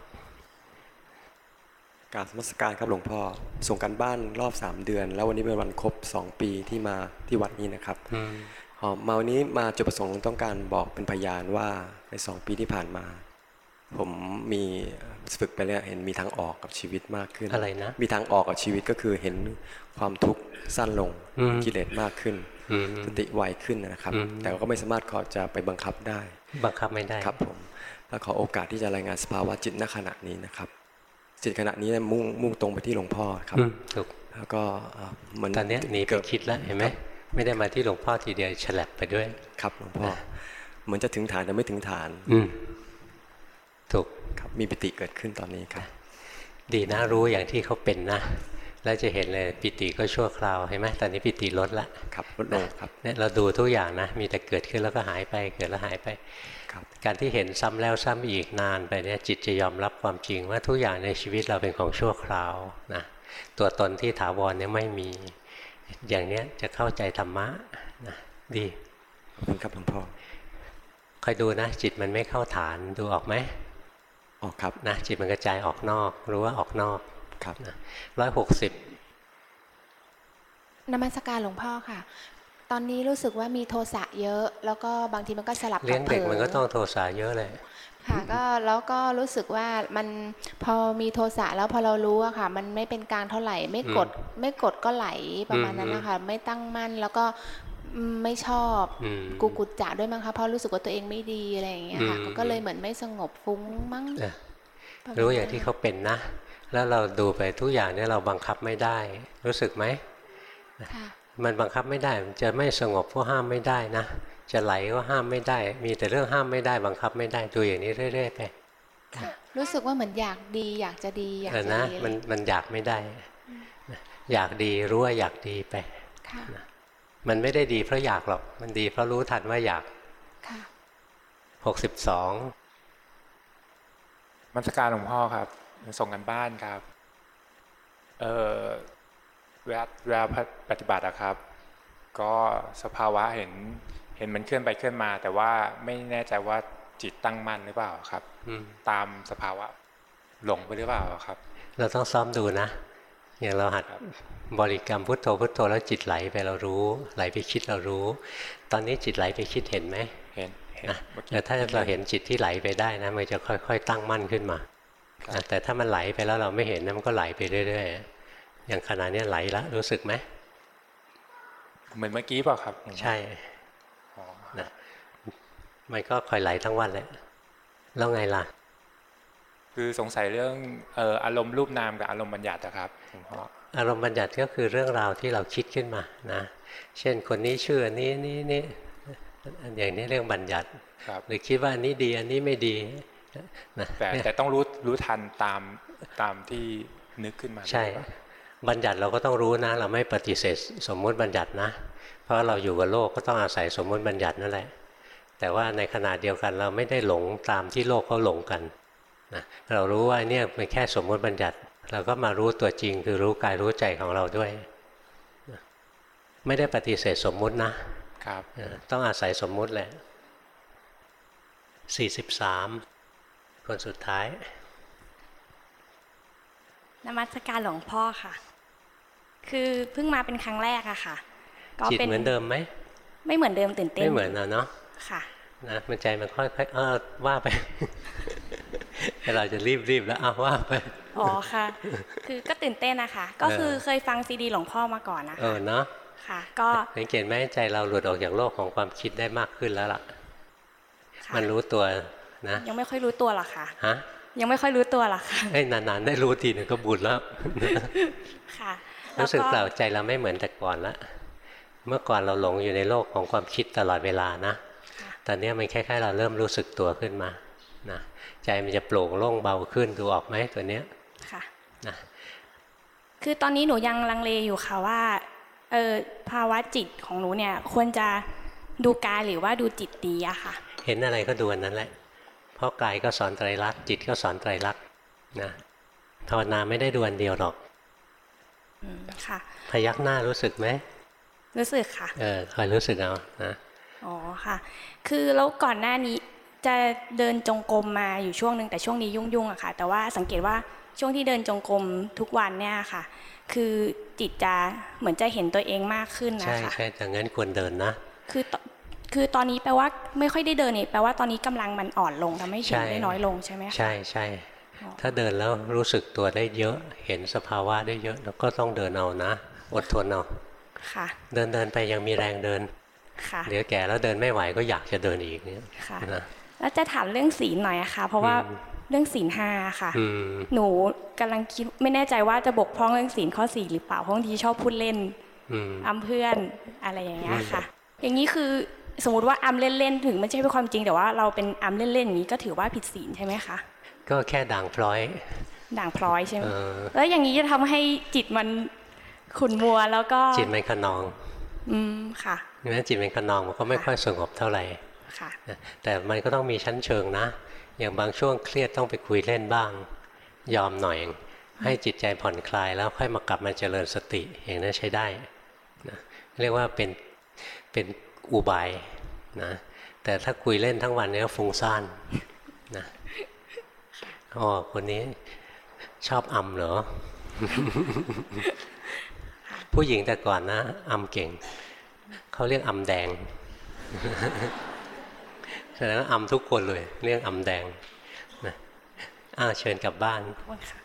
กรารสมสการครับหลวงพ่อ ส่งกันบ้านรอบ3เดือน แล้ววันนี้เป็นวันครบ2ปีที่มาที่วัดนี้นะครับอืมอ๋อมาวันนี้มาจุดประสงค์ต้องการบอกเป็นพยานว่าใน2ปีที่ผ่านมา ผมมีฝึกไปแล้วเห็นมีทางออกกับชีวิตมากขึ้นอะไรนะมีทางออกกับชีวิตก็คือเห็นความทุกข์สั้นลงอืมกิเลสมากขึ้นอืมสติไวขึ้นนะครับอืมแต่ก็ไม่สามารถขอจะไปบังคับได้ บังคับไม่ได้ครับผมแล้วขอโอกาสที่จะรายงานสภาวะจิตณขณะนี้นะครับ จิตขณะนี้เนี่ยมุ่งมุ่งตรงไปที่หลวงพ่อครับอืมถูกแล้วก็เอ่อมันตอนเนี้ยหนีไปคิดแล้วเห็นไหมไม่ได้มาที่หลวงพ่อทีเดียวฉลับไปด้วยครับหลวงพ่อเหมือนจะถึงฐานแต่ไม่ถึงฐาน อืม ถูกครับมีปิติเกิดขึ้นตอนนี้ครับ ดีนะรู้อย่างที่เขาเป็นนะแล้วจะเห็นเลยปิติก็ชั่วคราวเห็นไหมตอนนี้ปิติลดละครับลดลงครับเนี่ยเราดูทุกอย่างนะมีแต่เกิดขึ้นแล้วก็หายไปเกิดแล้วหายไปครับการที่เห็นซ้ำแล้วซ้ำอีกนานไปเนี่ยจิตจะยอมรับความจริงว่าทุกอย่างในชีวิตเราเป็นของชั่วคราวนะตัวตนที่ถาวรเนี่ยไม่มีอย่างเนี้ยจะเข้าใจธรรมะนะดีขอบคุณครับหลวงพ่อคอยดูนะจิตมันไม่เข้าฐานดูออกไหม ออกครับนะจิตมันกระจายออกนอก รู้ว่าออกนอกครับร้อยหกสิบนมัสการหลวงพ่อค่ะ ตอนนี้รู้สึกว่ามีโทสะเยอะ แล้วก็บางทีมันก็สลับเลี้กัยบงเผลเด็กอมันก็ต้องโทสะเยอะเลยค่ะก็แล้วก็รู้สึกว่ามันพอมีโทสะแล้วพอเรารู้อะค่ะ มันไม่เป็นกลางเท่าไหร่ ไม่กดไม่กดก็ไหลประมาณนั้นนะคะไม่ตั้งมั่นแล้วก็อืม ไม่ชอบอืมกูกุจจะด้วยมั้งคะเพราะรู้สึกว่าตัวเองไม่ดีอะไรอย่างเงี้ยค่ะอืมก็เลยเหมือนไม่สงบฟุ้งมั้งเออประมณรู้อย่างที่เขาเป็นนะ แล้วเราดูไปทุกอย่างเนี่ยเราบังคับไม่ได้ รู้สึกไหมค่ะมันบังคับไม่ได้มันจะไม่สงบก็ห้ามไม่ได้นะจะไหลก็ห้ามไม่ได้ มีแต่เรื่องห้ามไม่ได้ บังคับไม่ได้ดูอย่างนี้เรื่อยๆไปรู้สึกว่าเหมือนอยากดี อยากจะดีอยากเออจะนะดีมันมันอยากไม่ได้นะอยากดีรู้ว่าอยากดีไปค่ะ มันไม่ได้ดีเพราะอยากหรอก มันดีเพราะรู้ทันว่าอยากค่ะหกสิบสองมัสการหลวงพ่อครับ ส่งกันบ้านครับ เออเวลาเวลาปฏิบัติอะครับ ก็สภาวะเห็นเห็นมันเคลื่อนไปเคลื่อนมา แต่ว่าไม่แน่ใจว่าจิตตั้งมั่นหรือเปล่าครับอืมตามสภาวะหลงไปหรือเปล่าครับ เราต้องซ้อมดูนะ อย่างเราหัดบริกรรมพุทโธพุทโธแล้วจิตไหลไปเรารู้ ไหลไปคิดเรารู้ ตอนนี้จิตไหลไปคิดเห็นไหมเห็นเห็นนะเมื่อกี้แต่ถ้าเราเห็นจิตที่ไหลไปได้นะมันจะค่อย ๆ ตั้งมั่นขึ้นมานะแต่ถ้ามันไหลไปแล้วเราไม่เห็นนะมันก็ไหลไปเรื่อยๆอย่างขณะเนี้ยไหลละรู้สึกไหมเหมือนเมื่อกี้เปล่าครับหลวงพ่อใช่อ๋อนะมันก็คอยไหลทั้งวันแหละแล้วไงล่ะ คือสงสัยเรื่องเอ่ออารมณ์รูปนามกับอารมณ์บัญญัติอะครับหลวงพ่ออารมณ์บัญญัติก็คือเรื่องราวที่เราคิดขึ้นมานะ เช่นคนนี้ชื่ออันนี้นี่นี่อันอย่างนี้เรื่องบัญญัติครับหรือคิดว่าอันนี้ดีอันนี้ไม่ดีนะแต่เนี่ยแต่ต้องรู้รู้ทันตามตามที่นึกขึ้นมา ใช่ด้วยปะบัญญัติเราก็ต้องรู้นะ เราไม่ปฏิเสธสมมุติบัญญัตินะ เพราะเราอยู่กับโลกก็ต้องอาศัยสมมุติบัญญัตินั่นแหละ แต่ว่าในขณะเดียวกันเราไม่ได้หลงตามที่โลกเขาหลงกัน นะเรารู้ว่าเนี่ยเป็นแค่สมมุติบัญญัติ เราก็มารู้ตัวจริงคือรู้กายรู้ใจของเราด้วยนะไม่ได้ปฏิเสธสมมุตินะครับเออต้องอาศัยสมมุติแหละ43 คนสุดท้ายนมัสการหลวงพ่อค่ะ คือเพิ่งมาเป็นครั้งแรกอะค่ะ ก็จิตเป็นเหมือนเดิมไหม ไม่เหมือนเดิมตื่นเต้น ไม่เหมือนนะเนาะ ค่ะ นะมันใจมันค่อยๆเออว่าไป เราจะรีบๆแล้วเอาว่าไปอ๋อค่ะ คือก็ตื่นเต้นนะคะ ก็คือเคยฟังซีดีหลวงพ่อมาก่อนนะเออเนาะค่ะ ก็สังเกตไหมใจเราหลุดออกจากโลกของความคิดได้มากขึ้นแล้วล่ะ มันรู้ตัวนะยังไม่ค่อยรู้ตัวหรอกค่ะฮะยังไม่ค่อยรู้ตัวหรอกค่ะเอ้ยนานๆได้รู้ทีหนึงก็บุญแล้วค่ะรู้สึกเปล่าใจเราไม่เหมือนแต่ก่อนละเมื่อก่อนเราหลงอยู่ในโลกของความคิดตลอดเวลานะ ตอนนี้มันคล้ายๆ เราเริ่มรู้สึกตัวขึ้นมานะ ใจมันจะโปร่งโล่งเบาขึ้นดูออกไหมตัวเนี้ยค่ะนะคือตอนนี้หนูยังลังเลอยู่ค่ะว่าเออภาวะจิตของหนูเนี่ยควรจะดูกายหรือว่าดูจิตดีอะค่ะ เห็นอะไรก็ดูอันนั้นแหละ เพราะกายก็สอนไตรลักษณ์จิตก็สอนไตรลักษณ์นะภาวนาไม่ได้ดูอันเดียวหรอกอืมค่ะ พยักหน้ารู้สึกไหมรู้สึกค่ะ เออคอยรู้สึกเอานะอ๋อค่ะ คือแล้วก่อนหน้านี้ จะเดินจงกรมมาอยู่ช่วงหนึ่งแต่ช่วงนี้ยุ่งๆอะค่ะ แต่ว่าสังเกตว่าช่วงที่เดินจงกรมทุกวันเนี่ยค่ะ คือจิตจะเหมือนจะเห็นตัวเองมากขึ้นนะใช่คะใช่แต่งั้นควรเดินนะ คือตคือตอนนี้แปลว่าไม่ค่อยได้เดินนี่แปลว่าตอนนี้กำลังมันอ่อนลงทำให้เห็นใช่ได้น้อยลงใช่ไหมคะใช่ใช่ถ้าเดินแล้วรู้สึกตัวได้เยอะเห็นสภาวะได้เยอะแล้วก็ต้องเดินเอานะ อดทนเอาค่ะ เดินเดินไปยังมีแรงเดิน ค่ะ เดี๋ยวแก่แล้วเดินไม่ไหวก็อยากจะเดินอีกเนี่ยค่ะนะ แล้วจะถามเรื่องศีลหน่อยอะค่ะเพราะว่าเรื่องศีลห้าค่ะอืมหนูกำลังคิดไม่แน่ใจว่าจะบกพร่องเรื่องศีลข้อสี่หรือเปล่าเพราะบางทีชอบพูดเล่นอืมอำเพื่อนอะไรอย่างเงี้ยค่ะ อย่างนี้คือสมมติว่าอำเล่นๆถึงไม่ใช่เป็นความจริงแต่ว่าเราเป็นอำเล่นๆอย่างนี้ก็ถือว่าผิดศีลใช่ไหมคะก็แค่ด่างพร้อย ด่างพร้อยใช่ไหมเออแล้วอย่างนี้จะทำให้จิตมันขุ่นมัวแล้วก็จิตมันขนอง อืมค่ะงั้นจิตมันขนองมันก็ไม่ค่อยสงบเท่าไหร่ ค่ะนะแต่มันก็ต้องมีชั้นเชิงนะ อย่างบางช่วงเครียดต้องไปคุยเล่นบ้าง ยอมหน่อย ให้จิตใจผ่อนคลายแล้วค่อยมากลับมาเจริญสติอย่างนั้นใช้ได้นะเรียกว่าเป็นเป็นอุบายนะแต่ถ้าคุยเล่นทั้งวันเนี้ฟุ้งซ่านนะอ๋อคนนี้ชอบอำเหรอ ผู้หญิงแต่ก่อนนะอำเก่ง เขาเรียกอำแดง แสดงว่าอำทุกคนเลย เรียกอำแดงนะอ้าเชิญกลับบ้านขอบคุณค่ะ